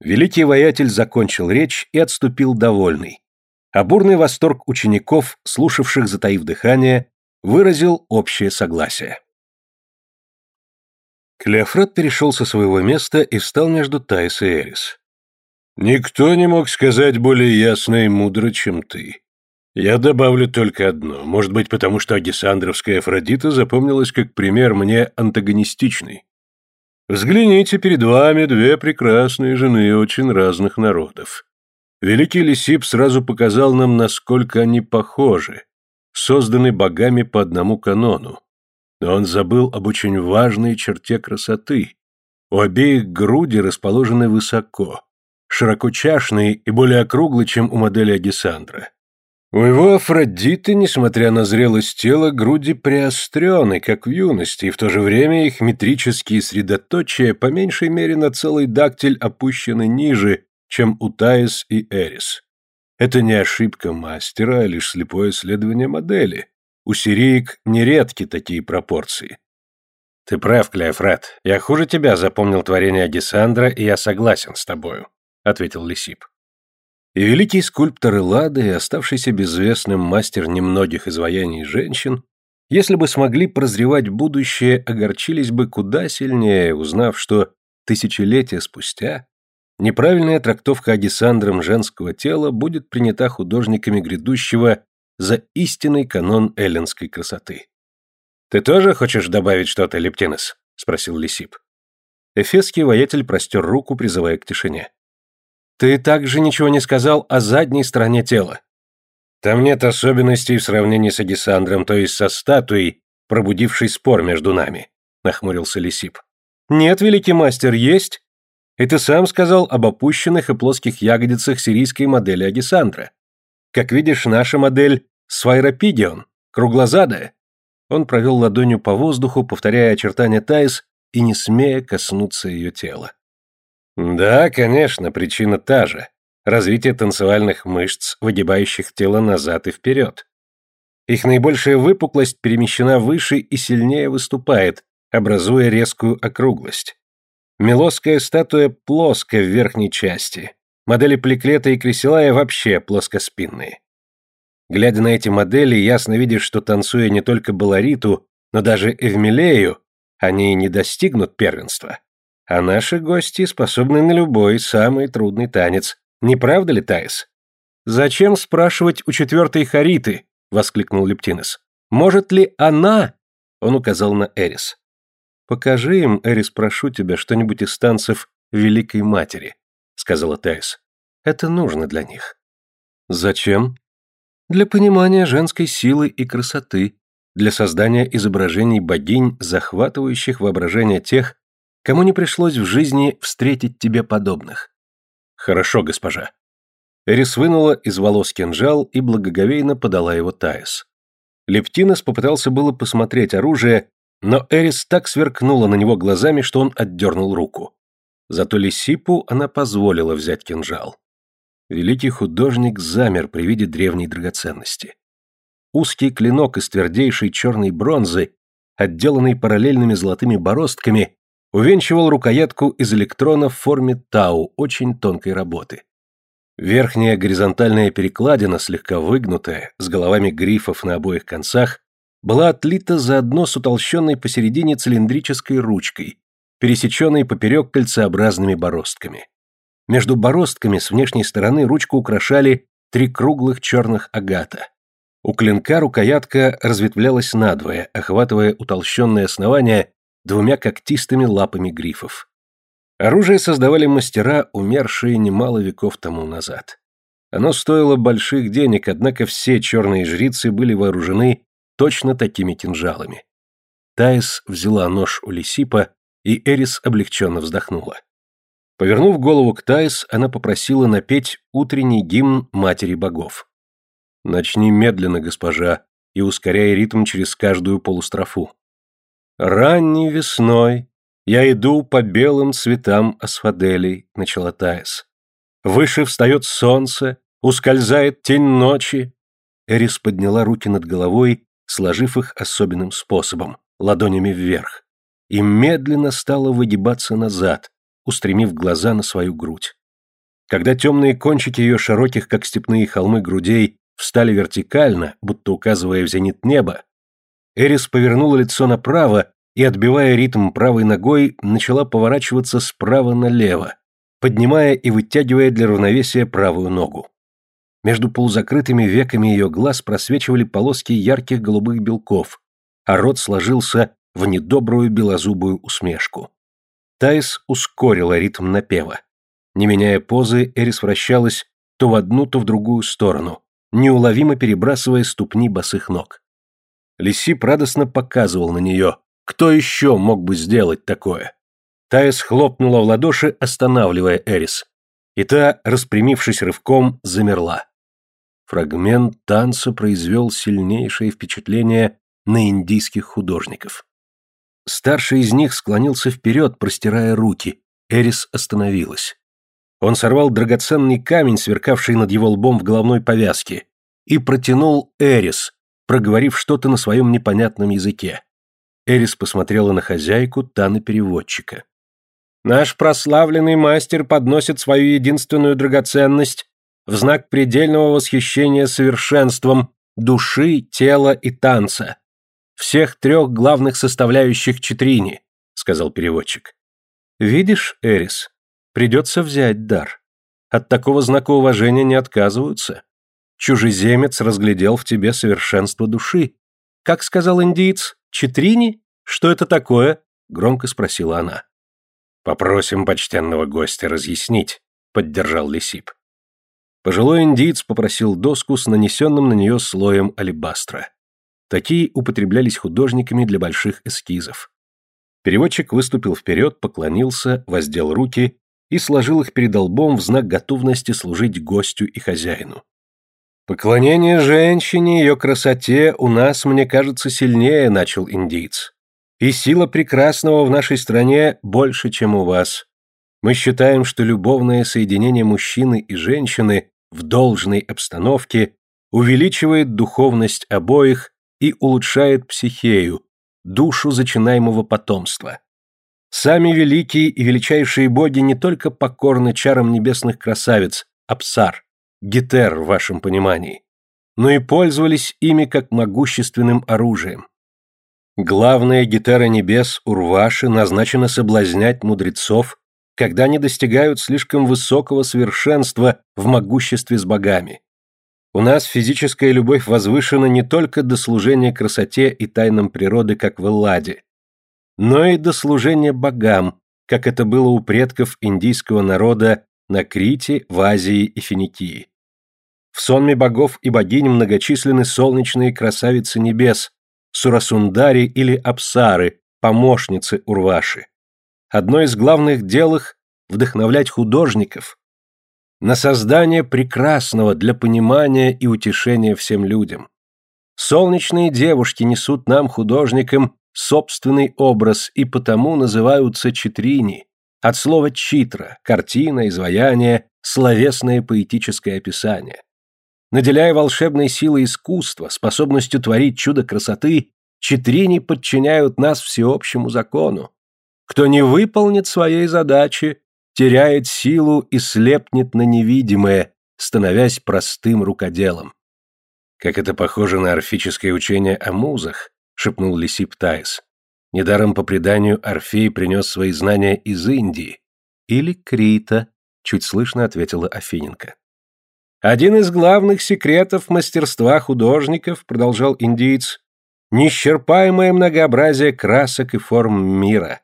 Великий воятель закончил речь и отступил довольный, а бурный восторг учеников, слушавших, затаив дыхание, выразил общее согласие. Клеофрат перешел со своего места и встал между Тайс и Эрис. «Никто не мог сказать более ясно и мудро, чем ты. Я добавлю только одно. Может быть, потому что Агисандровская Афродита запомнилась как пример мне антагонистичный. Взгляните, перед вами две прекрасные жены очень разных народов. Великий Лисип сразу показал нам, насколько они похожи, созданы богами по одному канону. Но он забыл об очень важной черте красоты. У обеих груди расположены высоко, широкочашные и более округлые, чем у модели Агисандра. У его Афродиты, несмотря на зрелость тела, груди приострены, как в юности, и в то же время их метрические средоточия по меньшей мере на целый дактиль опущены ниже, чем у Таис и Эрис. Это не ошибка мастера, а лишь слепое следование модели. У сириек нередки такие пропорции. Ты прав, Клеофрат. Я хуже тебя запомнил творение Агисандра, и я согласен с тобою, ответил Лисип. И великий скульптор Эллады, и оставшийся безвестным мастер немногих изваяний женщин, если бы смогли прозревать будущее, огорчились бы куда сильнее, узнав, что тысячелетия спустя неправильная трактовка Агисандром женского тела будет принята художниками грядущего за истинный канон эллинской красоты. «Ты тоже хочешь добавить что-то, Лептинес?» — спросил Лисип. Эфесский воятель простер руку, призывая к тишине. Ты также ничего не сказал о задней стороне тела. Там нет особенностей в сравнении с Агисандром, то есть со статуей, пробудившей спор между нами, нахмурился Лисип. Нет, великий мастер, есть. И ты сам сказал об опущенных и плоских ягодицах сирийской модели Агисандра. Как видишь, наша модель Свайропидион, круглозадая. Он провел ладонью по воздуху, повторяя очертания Таис и не смея коснуться ее тела. Да, конечно, причина та же. Развитие танцевальных мышц, выгибающих тело назад и вперед. Их наибольшая выпуклость перемещена выше и сильнее выступает, образуя резкую округлость. Мелосская статуя плоская в верхней части. Модели Плеклета и Кресилая вообще плоскоспинные. Глядя на эти модели, ясно видишь, что танцуя не только балариту, но даже эвмилею, они не достигнут первенства. А наши гости способны на любой самый трудный танец. Не правда ли, Таис? «Зачем спрашивать у четвертой Хариты?» — воскликнул Лептинес. «Может ли она?» — он указал на Эрис. «Покажи им, Эрис, прошу тебя, что-нибудь из танцев Великой Матери», — сказала Таис. «Это нужно для них». «Зачем?» «Для понимания женской силы и красоты, для создания изображений богинь, захватывающих воображение тех, кому не пришлось в жизни встретить тебе подобных». «Хорошо, госпожа». Эрис вынула из волос кинжал и благоговейно подала его Таис. Лептинос попытался было посмотреть оружие, но Эрис так сверкнула на него глазами, что он отдернул руку. Зато Лисипу она позволила взять кинжал. Великий художник замер при виде древней драгоценности. Узкий клинок из твердейшей черной бронзы, отделанный параллельными золотыми бороздками, увенчивал рукоятку из электрона в форме тау очень тонкой работы. Верхняя горизонтальная перекладина, слегка выгнутая, с головами грифов на обоих концах, была отлита заодно с утолщенной посередине цилиндрической ручкой, пересеченной поперек кольцеобразными бороздками. Между бороздками с внешней стороны ручку украшали три круглых черных агата. У клинка рукоятка разветвлялась надвое, охватывая утолщенное основание двумя когтистыми лапами грифов. Оружие создавали мастера, умершие немало веков тому назад. Оно стоило больших денег, однако все черные жрицы были вооружены точно такими кинжалами. Таис взяла нож у Лисипа, и Эрис облегченно вздохнула. Повернув голову к Таис, она попросила напеть утренний гимн Матери Богов. «Начни медленно, госпожа, и ускоряй ритм через каждую полустрофу». «Ранней весной «Я иду по белым цветам асфаделей», — начала Таис. «Выше встает солнце, ускользает тень ночи». Эрис подняла руки над головой, сложив их особенным способом, ладонями вверх, и медленно стала выгибаться назад, устремив глаза на свою грудь. Когда темные кончики ее широких, как степные холмы грудей, встали вертикально, будто указывая в зенит неба, Эрис повернула лицо направо и, отбивая ритм правой ногой, начала поворачиваться справа налево, поднимая и вытягивая для равновесия правую ногу. Между полузакрытыми веками ее глаз просвечивали полоски ярких голубых белков, а рот сложился в недобрую белозубую усмешку. Тайс ускорила ритм напева. Не меняя позы, Эрис вращалась то в одну, то в другую сторону, неуловимо перебрасывая ступни босых ног. Лисип радостно показывал на нее, кто еще мог бы сделать такое? Таис хлопнула в ладоши, останавливая Эрис. И та, распрямившись рывком, замерла. Фрагмент танца произвел сильнейшее впечатление на индийских художников. Старший из них склонился вперед, простирая руки. Эрис остановилась. Он сорвал драгоценный камень, сверкавший над его лбом в головной повязке, и протянул Эрис, проговорив что-то на своем непонятном языке. Эрис посмотрела на хозяйку, та на переводчика. «Наш прославленный мастер подносит свою единственную драгоценность в знак предельного восхищения совершенством души, тела и танца. Всех трех главных составляющих читрини», — сказал переводчик. «Видишь, Эрис, придется взять дар. От такого знака уважения не отказываются. Чужеземец разглядел в тебе совершенство души. Как сказал индиец, Читрини? Что это такое?» — громко спросила она. «Попросим почтенного гостя разъяснить», — поддержал Лисип. Пожилой индиец попросил доску с нанесенным на нее слоем алебастра. Такие употреблялись художниками для больших эскизов. Переводчик выступил вперед, поклонился, воздел руки и сложил их перед лбом в знак готовности служить гостю и хозяину. «Поклонение женщине, ее красоте у нас, мне кажется, сильнее», — начал индиец. «И сила прекрасного в нашей стране больше, чем у вас. Мы считаем, что любовное соединение мужчины и женщины в должной обстановке увеличивает духовность обоих и улучшает психею, душу зачинаемого потомства. Сами великие и величайшие боги не только покорны чарам небесных красавиц, апсар, Гетер в вашем понимании. но и пользовались ими как могущественным оружием. Главная гитара небес Урваши назначена соблазнять мудрецов, когда они достигают слишком высокого совершенства в могуществе с богами. У нас физическая любовь возвышена не только до служения красоте и тайнам природы, как в Элладе, но и до служения богам, как это было у предков индийского народа на Крите, в Азии и Финикии. В сонме богов и богинь многочисленны солнечные красавицы небес, Сурасундари или Апсары, помощницы Урваши. Одно из главных дел их – вдохновлять художников на создание прекрасного для понимания и утешения всем людям. Солнечные девушки несут нам, художникам, собственный образ и потому называются читрини, от слова читра – картина, изваяние, словесное поэтическое описание. Наделяя волшебной силой искусства, способностью творить чудо красоты, читрини подчиняют нас всеобщему закону. Кто не выполнит своей задачи, теряет силу и слепнет на невидимое, становясь простым рукоделом. «Как это похоже на орфическое учение о музах», — шепнул Лисип Таис. «Недаром по преданию Орфей принес свои знания из Индии». «Или Крита», — чуть слышно ответила Афиненко. Один из главных секретов мастерства художников, продолжал индиец, неисчерпаемое многообразие красок и форм мира.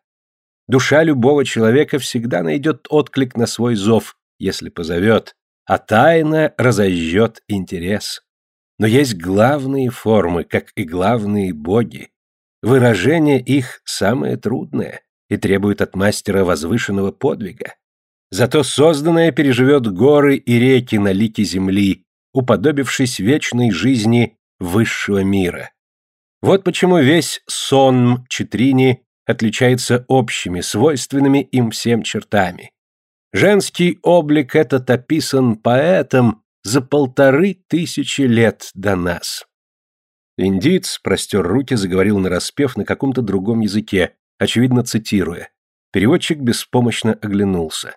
Душа любого человека всегда найдет отклик на свой зов, если позовет, а тайна разожжет интерес. Но есть главные формы, как и главные боги. Выражение их самое трудное и требует от мастера возвышенного подвига. Зато созданное переживет горы и реки на лике земли, уподобившись вечной жизни высшего мира. Вот почему весь сон Читрини отличается общими, свойственными им всем чертами. Женский облик этот описан поэтом за полторы тысячи лет до нас. Индиец простер руки, заговорил нараспев на каком-то другом языке, очевидно цитируя. Переводчик беспомощно оглянулся.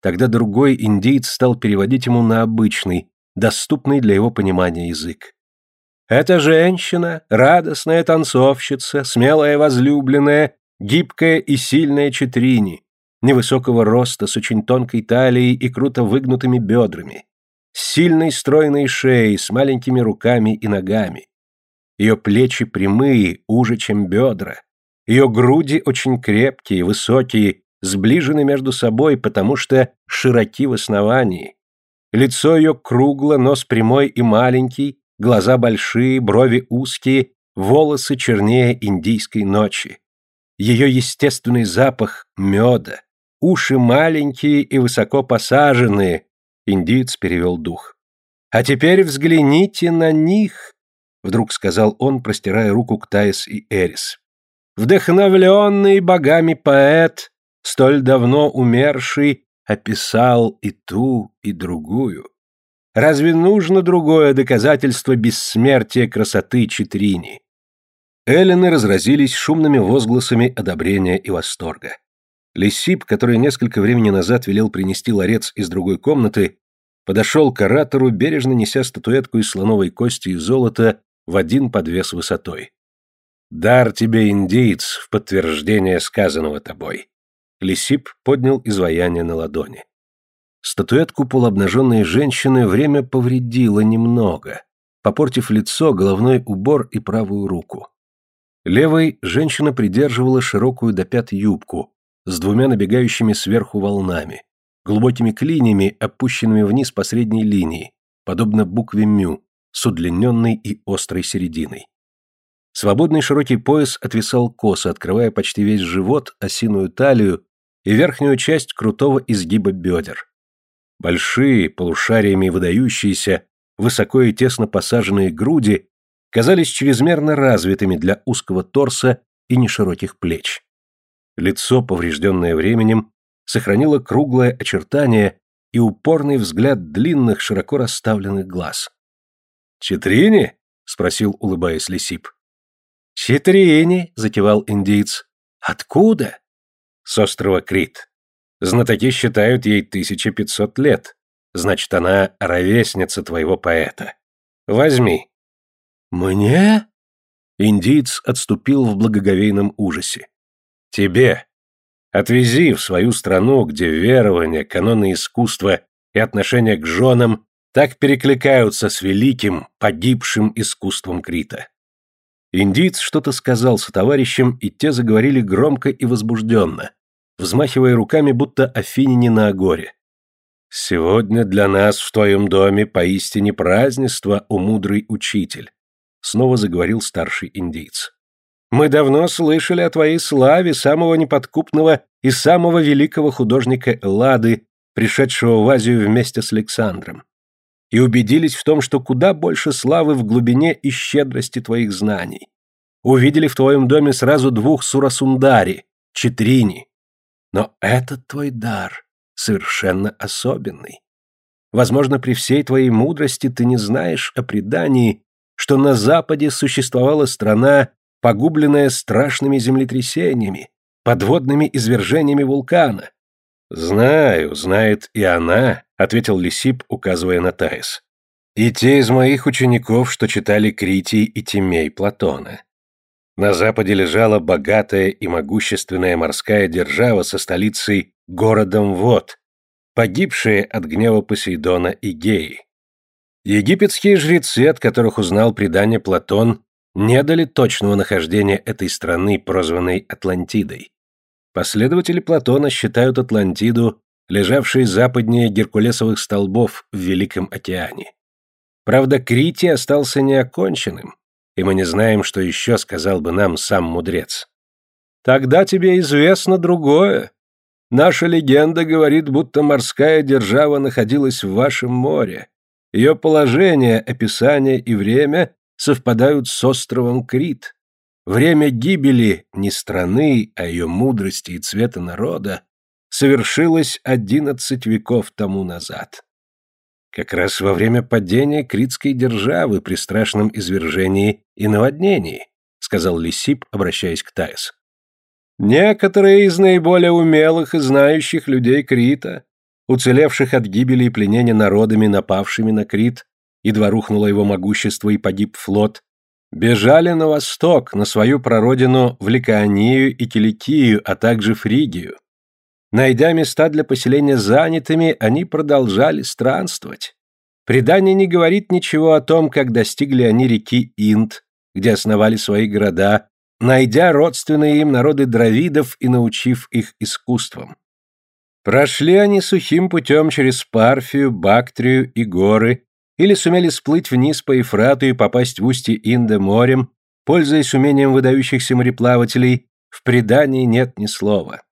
Тогда другой индейец стал переводить ему на обычный, доступный для его понимания язык. «Эта женщина, радостная танцовщица, смелая возлюбленная, гибкая и сильная Читрини, невысокого роста, с очень тонкой талией и круто выгнутыми бедрами, с сильной стройной шеей, с маленькими руками и ногами. Ее плечи прямые, уже, чем бедра. Ее груди очень крепкие, высокие сближены между собой, потому что широки в основании. Лицо ее кругло, нос прямой и маленький, глаза большие, брови узкие, волосы чернее индийской ночи. Ее естественный запах меда, уши маленькие и высоко посаженные, индиец перевел дух. «А теперь взгляните на них», — вдруг сказал он, простирая руку к Таис и Эрис. «Вдохновленный богами поэт столь давно умерший, описал и ту, и другую. Разве нужно другое доказательство бессмертия красоты Читрини? Эллины разразились шумными возгласами одобрения и восторга. Лисип, который несколько времени назад велел принести ларец из другой комнаты, подошел к оратору, бережно неся статуэтку из слоновой кости и золота в один подвес высотой. «Дар тебе, индейц, в подтверждение сказанного тобой. Лисип поднял изваяние на ладони. Статуэтку полуобнаженной женщины время повредило немного, попортив лицо, головной убор и правую руку. Левой женщина придерживала широкую до пят юбку с двумя набегающими сверху волнами, глубокими клиньями, опущенными вниз по средней линии, подобно букве «мю», с удлиненной и острой серединой. Свободный широкий пояс отвисал косо, открывая почти весь живот, осиную талию и верхнюю часть крутого изгиба бедер. Большие, полушариями выдающиеся, высоко и тесно посаженные груди казались чрезмерно развитыми для узкого торса и нешироких плеч. Лицо, поврежденное временем, сохранило круглое очертание и упорный взгляд длинных, широко расставленных глаз. «Четрини?» — спросил, улыбаясь Лисип. «Четрини», — закивал индейц. «Откуда?» с острова Крит. Знатоки считают ей 1500 лет. Значит, она ровесница твоего поэта. Возьми». «Мне?» Индиец отступил в благоговейном ужасе. «Тебе. Отвези в свою страну, где верование, каноны искусства и отношение к женам так перекликаются с великим, погибшим искусством Крита». Индиец что-то сказал со товарищем, и те заговорили громко и возбужденно, взмахивая руками, будто афиняне на агоре. «Сегодня для нас в твоем доме поистине празднество, о мудрый учитель», снова заговорил старший индейец. «Мы давно слышали о твоей славе самого неподкупного и самого великого художника Эллады, пришедшего в Азию вместе с Александром и убедились в том, что куда больше славы в глубине и щедрости твоих знаний. Увидели в твоем доме сразу двух сурасундари, четрини. Но этот твой дар совершенно особенный. Возможно, при всей твоей мудрости ты не знаешь о предании, что на Западе существовала страна, погубленная страшными землетрясениями, подводными извержениями вулкана. Знаю, знает и она, ответил Лисип, указывая на Таис. И те из моих учеников, что читали Критий и Тимей Платона. На западе лежала богатая и могущественная морская держава со столицей городом Вод, погибшая от гнева Посейдона и Геи. Египетские жрецы, от которых узнал предание Платон, не дали точного нахождения этой страны, прозванной Атлантидой. Последователи Платона считают Атлантиду лежавший западнее Геркулесовых столбов в Великом океане. Правда, Критий остался неоконченным, и мы не знаем, что еще сказал бы нам сам мудрец. Тогда тебе известно другое. Наша легенда говорит, будто морская держава находилась в вашем море. Ее положение, описание и время совпадают с островом Крит. Время гибели не страны, а ее мудрости и цвета народа совершилось одиннадцать веков тому назад. Как раз во время падения Критской державы при страшном извержении и наводнении, сказал Лисип, обращаясь к Таис. Некоторые из наиболее умелых и знающих людей Крита, уцелевших от гибели и пленения народами, напавшими на Крит, едва рухнуло его могущество и погиб флот, бежали на восток, на свою прародину в Ликаонию и Киликию, а также Фригию, Найдя места для поселения занятыми, они продолжали странствовать. Предание не говорит ничего о том, как достигли они реки Инд, где основали свои города, найдя родственные им народы дравидов и научив их искусствам. Прошли они сухим путем через Парфию, Бактрию и горы, или сумели сплыть вниз по Ефрату и попасть в устье Инда морем, пользуясь умением выдающихся мореплавателей, в предании нет ни слова.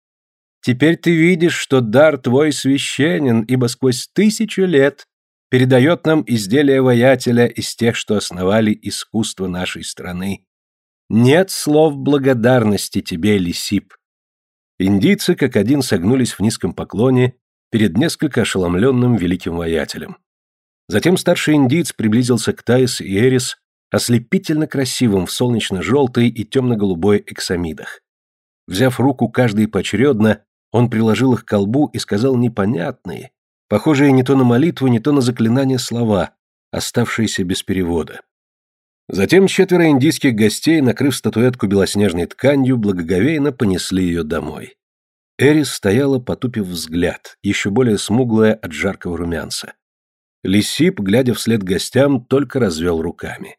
Теперь ты видишь, что дар твой священен, ибо сквозь тысячу лет передает нам изделие воятеля из тех, что основали искусство нашей страны. Нет слов благодарности тебе, Лисип. Индийцы как один согнулись в низком поклоне перед несколько ошеломленным великим воятелем. Затем старший индиец приблизился к Таис и Эрис, ослепительно красивым в солнечно-желтой и темно-голубой эксамидах. Взяв руку каждый поочередно, он приложил их к колбу и сказал непонятные, похожие не то на молитву, не то на заклинание слова, оставшиеся без перевода. Затем четверо индийских гостей, накрыв статуэтку белоснежной тканью, благоговейно понесли ее домой. Эрис стояла, потупив взгляд, еще более смуглая от жаркого румянца. Лисип, глядя вслед гостям, только развел руками.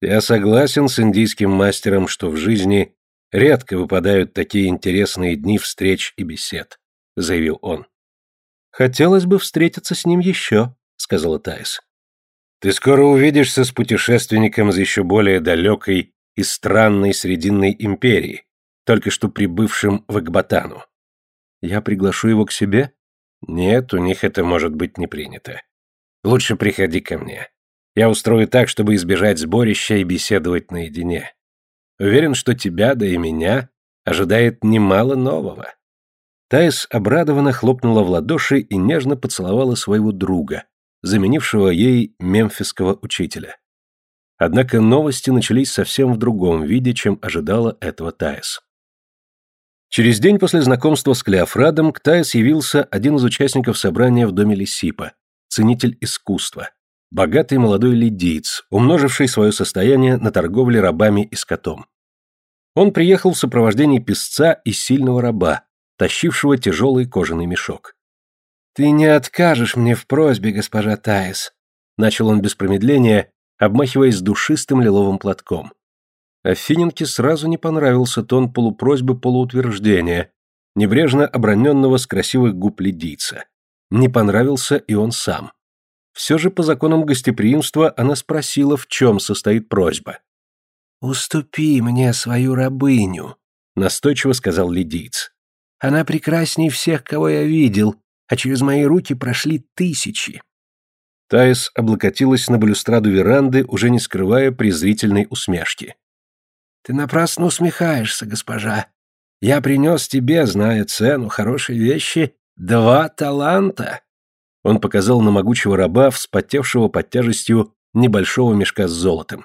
«Я согласен с индийским мастером, что в жизни Редко выпадают такие интересные дни встреч и бесед», — заявил он. «Хотелось бы встретиться с ним еще», — сказала Таис. «Ты скоро увидишься с путешественником из еще более далекой и странной Срединной империи, только что прибывшим в Экбатану. Я приглашу его к себе? Нет, у них это может быть не принято. Лучше приходи ко мне. Я устрою так, чтобы избежать сборища и беседовать наедине. Уверен, что тебя, да и меня, ожидает немало нового». Таис обрадованно хлопнула в ладоши и нежно поцеловала своего друга, заменившего ей мемфисского учителя. Однако новости начались совсем в другом виде, чем ожидала этого Таис. Через день после знакомства с Клеофрадом к Таис явился один из участников собрания в доме Лисипа, ценитель искусства, богатый молодой лидиец, умноживший свое состояние на торговле рабами и скотом. Он приехал в сопровождении песца и сильного раба, тащившего тяжелый кожаный мешок. «Ты не откажешь мне в просьбе, госпожа Таис», — начал он без промедления, обмахиваясь душистым лиловым платком. Афиненке сразу не понравился тон полупросьбы полуутверждения, небрежно оброненного с красивых губ лидийца. Не понравился и он сам. Все же по законам гостеприимства она спросила, в чем состоит просьба. «Уступи мне свою рабыню», — настойчиво сказал лидийц. «Она прекрасней всех, кого я видел, а через мои руки прошли тысячи». Таис облокотилась на балюстраду веранды, уже не скрывая презрительной усмешки. «Ты напрасно усмехаешься, госпожа. Я принес тебе, зная цену хорошей вещи, два таланта. Он показал на могучего раба, вспотевшего под тяжестью небольшого мешка с золотом.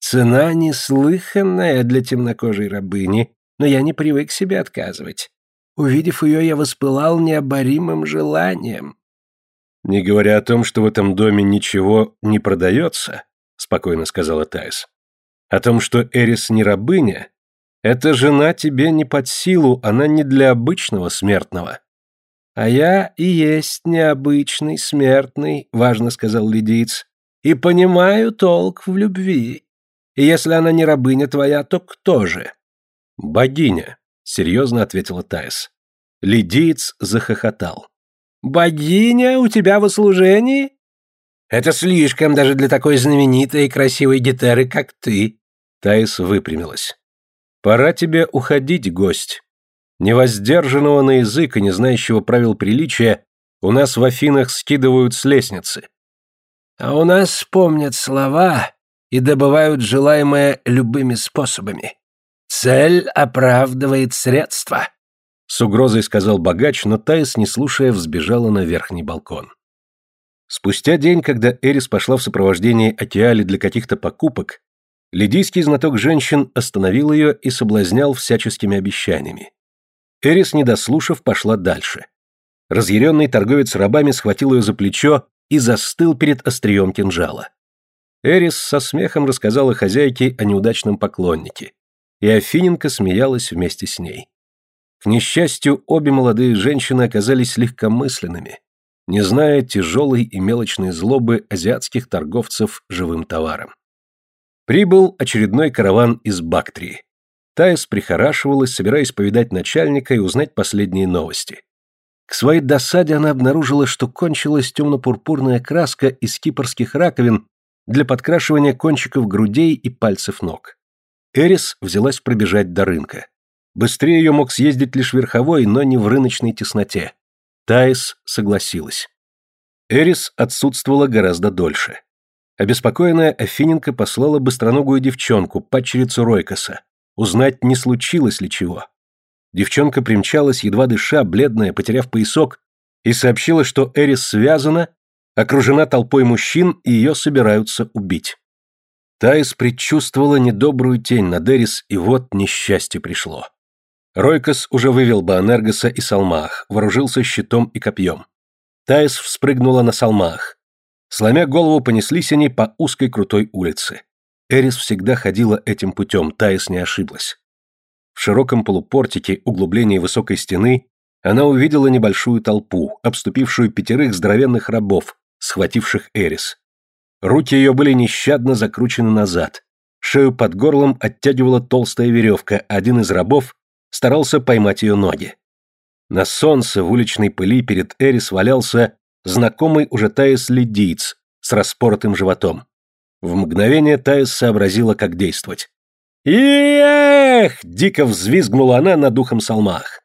«Цена неслыханная для темнокожей рабыни, но я не привык себе отказывать. Увидев ее, я воспылал необоримым желанием». «Не говоря о том, что в этом доме ничего не продается», — спокойно сказала Тайс. «О том, что Эрис не рабыня, эта жена тебе не под силу, она не для обычного смертного». «А я и есть необычный, смертный», — важно сказал лидиец, «и понимаю толк в любви. И если она не рабыня твоя, то кто же?» «Богиня», — серьезно ответила Таис. Лидиец захохотал. «Богиня у тебя в услужении?» «Это слишком даже для такой знаменитой и красивой гитеры, как ты». Таис выпрямилась. «Пора тебе уходить, гость. Невоздержанного на язык и не знающего правил приличия у нас в Афинах скидывают с лестницы. А у нас помнят слова и добывают желаемое любыми способами. Цель оправдывает средства. С угрозой сказал богач, но Таис, не слушая, взбежала на верхний балкон. Спустя день, когда Эрис пошла в сопровождении Атиали для каких-то покупок, лидийский знаток женщин остановил ее и соблазнял всяческими обещаниями. Эрис, не дослушав, пошла дальше. Разъяренный торговец рабами схватил ее за плечо и застыл перед острием кинжала. Эрис со смехом рассказала хозяйке о неудачном поклоннике, и Афиненко смеялась вместе с ней. К несчастью, обе молодые женщины оказались легкомысленными, не зная тяжелой и мелочной злобы азиатских торговцев живым товаром. Прибыл очередной караван из Бактрии. Таис прихорашивалась, собираясь повидать начальника и узнать последние новости. К своей досаде она обнаружила, что кончилась темно-пурпурная краска из кипрских раковин для подкрашивания кончиков грудей и пальцев ног. Эрис взялась пробежать до рынка. Быстрее ее мог съездить лишь верховой, но не в рыночной тесноте. Таис согласилась. Эрис отсутствовала гораздо дольше. Обеспокоенная Афиненко послала быстроногую девчонку, падчерицу Ройкоса, узнать, не случилось ли чего. Девчонка примчалась, едва дыша, бледная, потеряв поясок, и сообщила, что Эрис связана, окружена толпой мужчин, и ее собираются убить. Таис предчувствовала недобрую тень над Эрис, и вот несчастье пришло. Ройкос уже вывел Баанергоса и Салмах, вооружился щитом и копьем. Таис вспрыгнула на Салмах. Сломя голову, понеслись они по узкой крутой улице. Эрис всегда ходила этим путем, Таис не ошиблась. В широком полупортике углублении высокой стены она увидела небольшую толпу, обступившую пятерых здоровенных рабов, схвативших Эрис. Руки ее были нещадно закручены назад. Шею под горлом оттягивала толстая веревка, а один из рабов старался поймать ее ноги. На солнце в уличной пыли перед Эрис валялся знакомый уже Таис лидиец с распоротым животом. В мгновение Таис сообразила, как действовать. «Эх!» — дико взвизгнула она над духом Салмах.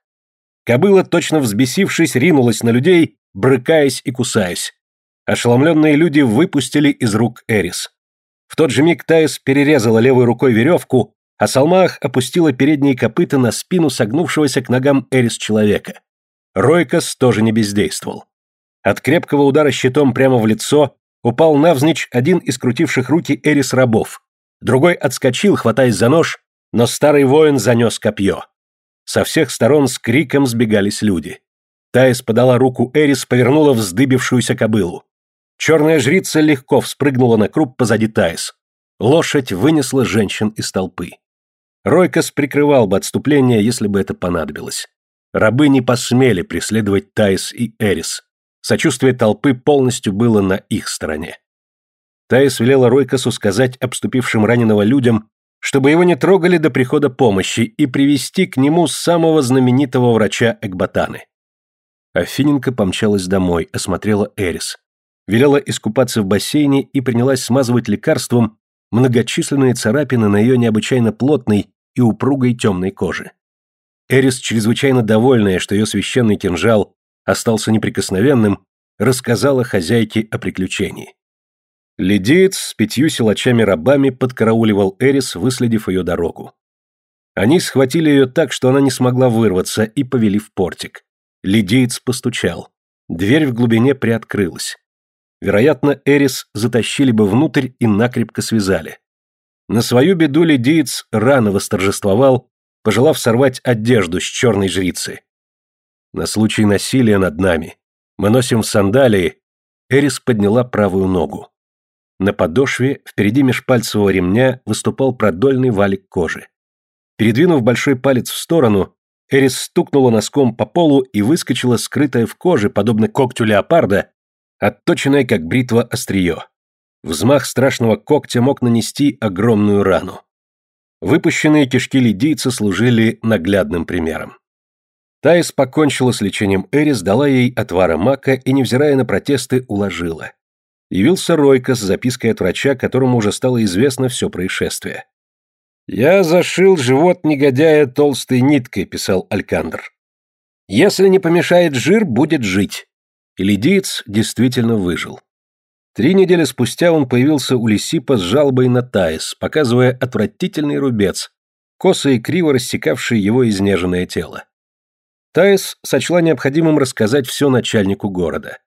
Кобыла, точно взбесившись, ринулась на людей, брыкаясь и кусаясь. Ошеломленные люди выпустили из рук Эрис. В тот же миг Таис перерезала левой рукой веревку, а Салмах опустила передние копыта на спину согнувшегося к ногам Эрис человека. Ройкос тоже не бездействовал. От крепкого удара щитом прямо в лицо упал навзничь один из крутивших руки Эрис рабов. Другой отскочил, хватаясь за нож, но старый воин занес копье. Со всех сторон с криком сбегались люди. Таис подала руку Эрис, повернула вздыбившуюся кобылу. Черная жрица легко вспрыгнула на круп позади Таис. Лошадь вынесла женщин из толпы. Ройкос прикрывал бы отступление, если бы это понадобилось. Рабы не посмели преследовать Таис и Эрис. Сочувствие толпы полностью было на их стороне. Таис велела Ройкосу сказать обступившим раненого людям, чтобы его не трогали до прихода помощи и привести к нему самого знаменитого врача Экбатаны. Афиненко помчалась домой, осмотрела Эрис. Велела искупаться в бассейне и принялась смазывать лекарством многочисленные царапины на ее необычайно плотной и упругой темной коже. Эрис, чрезвычайно довольная, что ее священный кинжал остался неприкосновенным, рассказала хозяйке о приключении. Лидеец с пятью силачами-рабами подкарауливал Эрис, выследив ее дорогу. Они схватили ее так, что она не смогла вырваться, и повели в портик. Лидеец постучал. Дверь в глубине приоткрылась. Вероятно, Эрис затащили бы внутрь и накрепко связали. На свою беду лидеец рано восторжествовал, пожелав сорвать одежду с черной жрицы. На случай насилия над нами мы носим сандалии. Эрис подняла правую ногу. На подошве, впереди межпальцевого ремня, выступал продольный валик кожи. Передвинув большой палец в сторону, Эрис стукнула носком по полу и выскочила скрытая в коже, подобно когтю леопарда, отточенное как бритва острие. Взмах страшного когтя мог нанести огромную рану. Выпущенные кишки лидийца служили наглядным примером. Таис покончила с лечением Эрис, дала ей отвара мака и, невзирая на протесты, уложила. Явился Ройка с запиской от врача, которому уже стало известно все происшествие. «Я зашил живот негодяя толстой ниткой», — писал Алькандр. «Если не помешает жир, будет жить». И лидиец действительно выжил. Три недели спустя он появился у Лисипа с жалобой на Таис, показывая отвратительный рубец, косо и криво рассекавший его изнеженное тело. Таис сочла необходимым рассказать все начальнику города.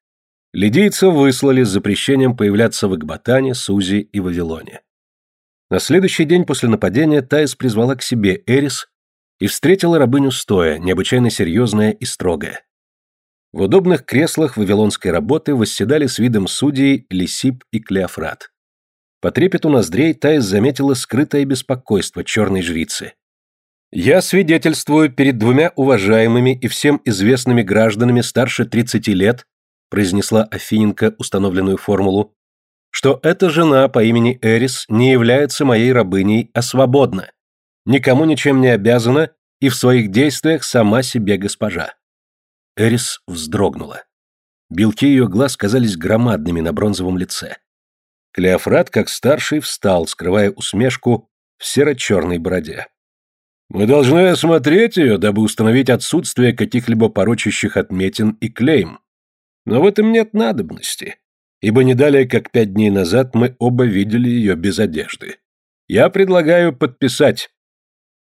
Лидийцев выслали с запрещением появляться в Экбатане, Сузи и Вавилоне. На следующий день после нападения Таис призвала к себе Эрис и встретила рабыню стоя, необычайно серьезная и строгая. В удобных креслах вавилонской работы восседали с видом судей Лисип и Клеофрат. По трепету ноздрей Таис заметила скрытое беспокойство черной жрицы. «Я свидетельствую перед двумя уважаемыми и всем известными гражданами старше 30 лет», произнесла Афиненко установленную формулу, что эта жена по имени Эрис не является моей рабыней, а свободна, никому ничем не обязана и в своих действиях сама себе госпожа. Эрис вздрогнула. Белки ее глаз казались громадными на бронзовом лице. Клеофрат, как старший, встал, скрывая усмешку в серо-черной бороде. «Мы должны осмотреть ее, дабы установить отсутствие каких-либо порочащих отметин и клейм. Но в этом нет надобности, ибо не далее, как пять дней назад, мы оба видели ее без одежды. Я предлагаю подписать».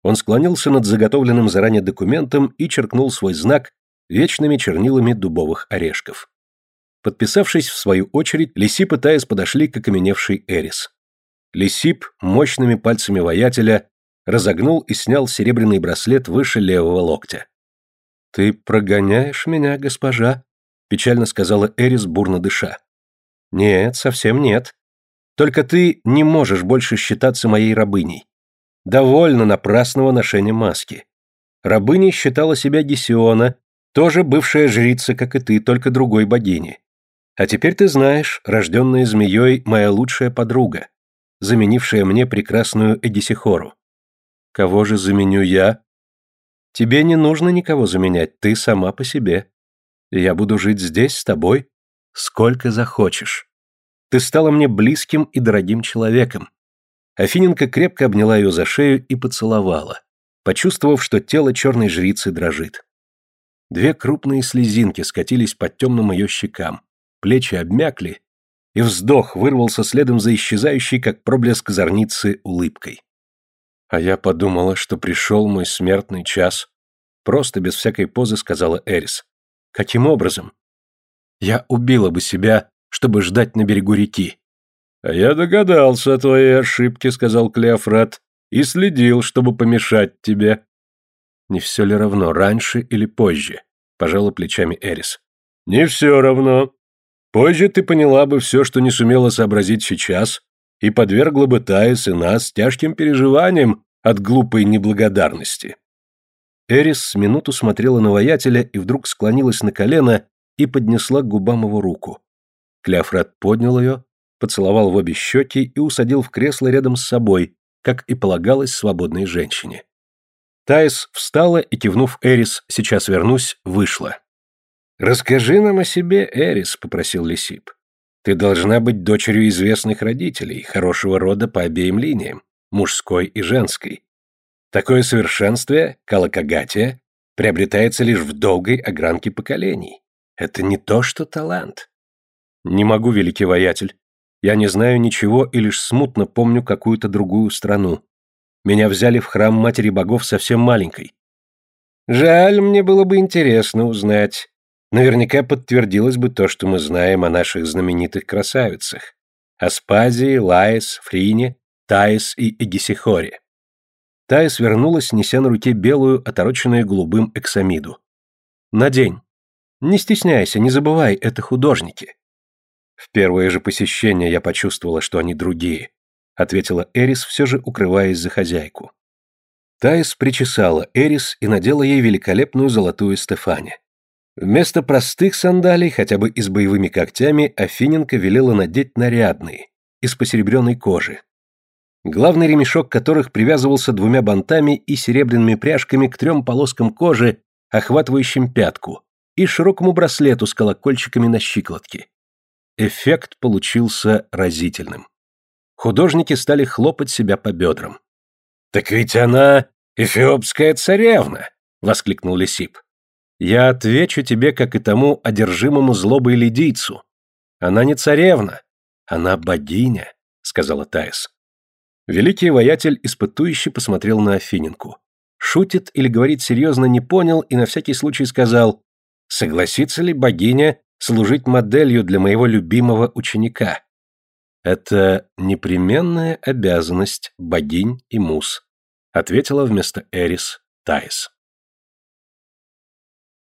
Он склонился над заготовленным заранее документом и черкнул свой знак вечными чернилами дубовых орешков. Подписавшись в свою очередь, Лисип и Таис подошли к окаменевшей Эрис. Лисип мощными пальцами воятеля разогнул и снял серебряный браслет выше левого локтя. «Ты прогоняешь меня, госпожа?» – печально сказала Эрис, бурно дыша. «Нет, совсем нет. Только ты не можешь больше считаться моей рабыней. Довольно напрасного ношения маски. Рабыней считала себя Гесиона тоже бывшая жрица, как и ты, только другой богини. А теперь ты знаешь, рожденная змеей моя лучшая подруга, заменившая мне прекрасную Эдисихору. Кого же заменю я? Тебе не нужно никого заменять, ты сама по себе. Я буду жить здесь с тобой, сколько захочешь. Ты стала мне близким и дорогим человеком. Афиненко крепко обняла ее за шею и поцеловала, почувствовав, что тело черной жрицы дрожит. Две крупные слезинки скатились по темным ее щекам, плечи обмякли, и вздох вырвался следом за исчезающей, как проблеск зорницы, улыбкой. А я подумала, что пришел мой смертный час. Просто без всякой позы сказала Эрис. Каким образом? Я убила бы себя, чтобы ждать на берегу реки. А я догадался о твоей ошибке, сказал Клеофрат, и следил, чтобы помешать тебе. Не все ли равно, раньше или позже? Пожала плечами Эрис. Не все равно. Позже ты поняла бы все, что не сумела сообразить сейчас, и подвергла бы Таис и нас тяжким переживаниям от глупой неблагодарности. Эрис с минуту смотрела на воятеля и вдруг склонилась на колено и поднесла к губам его руку. Кляфред поднял ее, поцеловал в обе щеки и усадил в кресло рядом с собой, как и полагалось свободной женщине. Таис встала и, кивнув Эрис «сейчас вернусь», вышла. «Расскажи нам о себе, Эрис», — попросил Лисип. «Ты должна быть дочерью известных родителей, хорошего рода по обеим линиям, мужской и женской. Такое совершенствие, калакагатия, приобретается лишь в долгой огранке поколений. Это не то, что талант». «Не могу, великий воятель. Я не знаю ничего и лишь смутно помню какую-то другую страну. Меня взяли в храм Матери Богов совсем маленькой. Жаль, мне было бы интересно узнать. Наверняка подтвердилось бы то, что мы знаем о наших знаменитых красавицах. Аспазии, Лаис, Фрине, Таис и Эгисихоре. Таис вернулась, неся на руке белую, отороченную голубым эксамиду. «Надень. Не стесняйся, не забывай, это художники. В первое же посещение я почувствовала, что они другие, ответила Эрис, все же укрываясь за хозяйку. Таис причесала Эрис и надела ей великолепную золотую Стефани. Вместо простых сандалий, хотя бы и с боевыми когтями, Афиненко велела надеть нарядные, из посеребренной кожи. Главный ремешок которых привязывался двумя бантами и серебряными пряжками к трем полоскам кожи, охватывающим пятку, и широкому браслету с колокольчиками на щиколотке. Эффект получился разительным. Художники стали хлопать себя по бедрам. «Так ведь она эфиопская царевна!» — воскликнул Лисип. «Я отвечу тебе, как и тому одержимому злобой лидийцу. Она не царевна, она богиня», — сказала Таис. Великий воятель испытующий посмотрел на Афиненку. Шутит или говорит серьезно не понял и на всякий случай сказал, «Согласится ли богиня служить моделью для моего любимого ученика. Это непременная обязанность богинь и мус, ответила вместо Эрис Таис.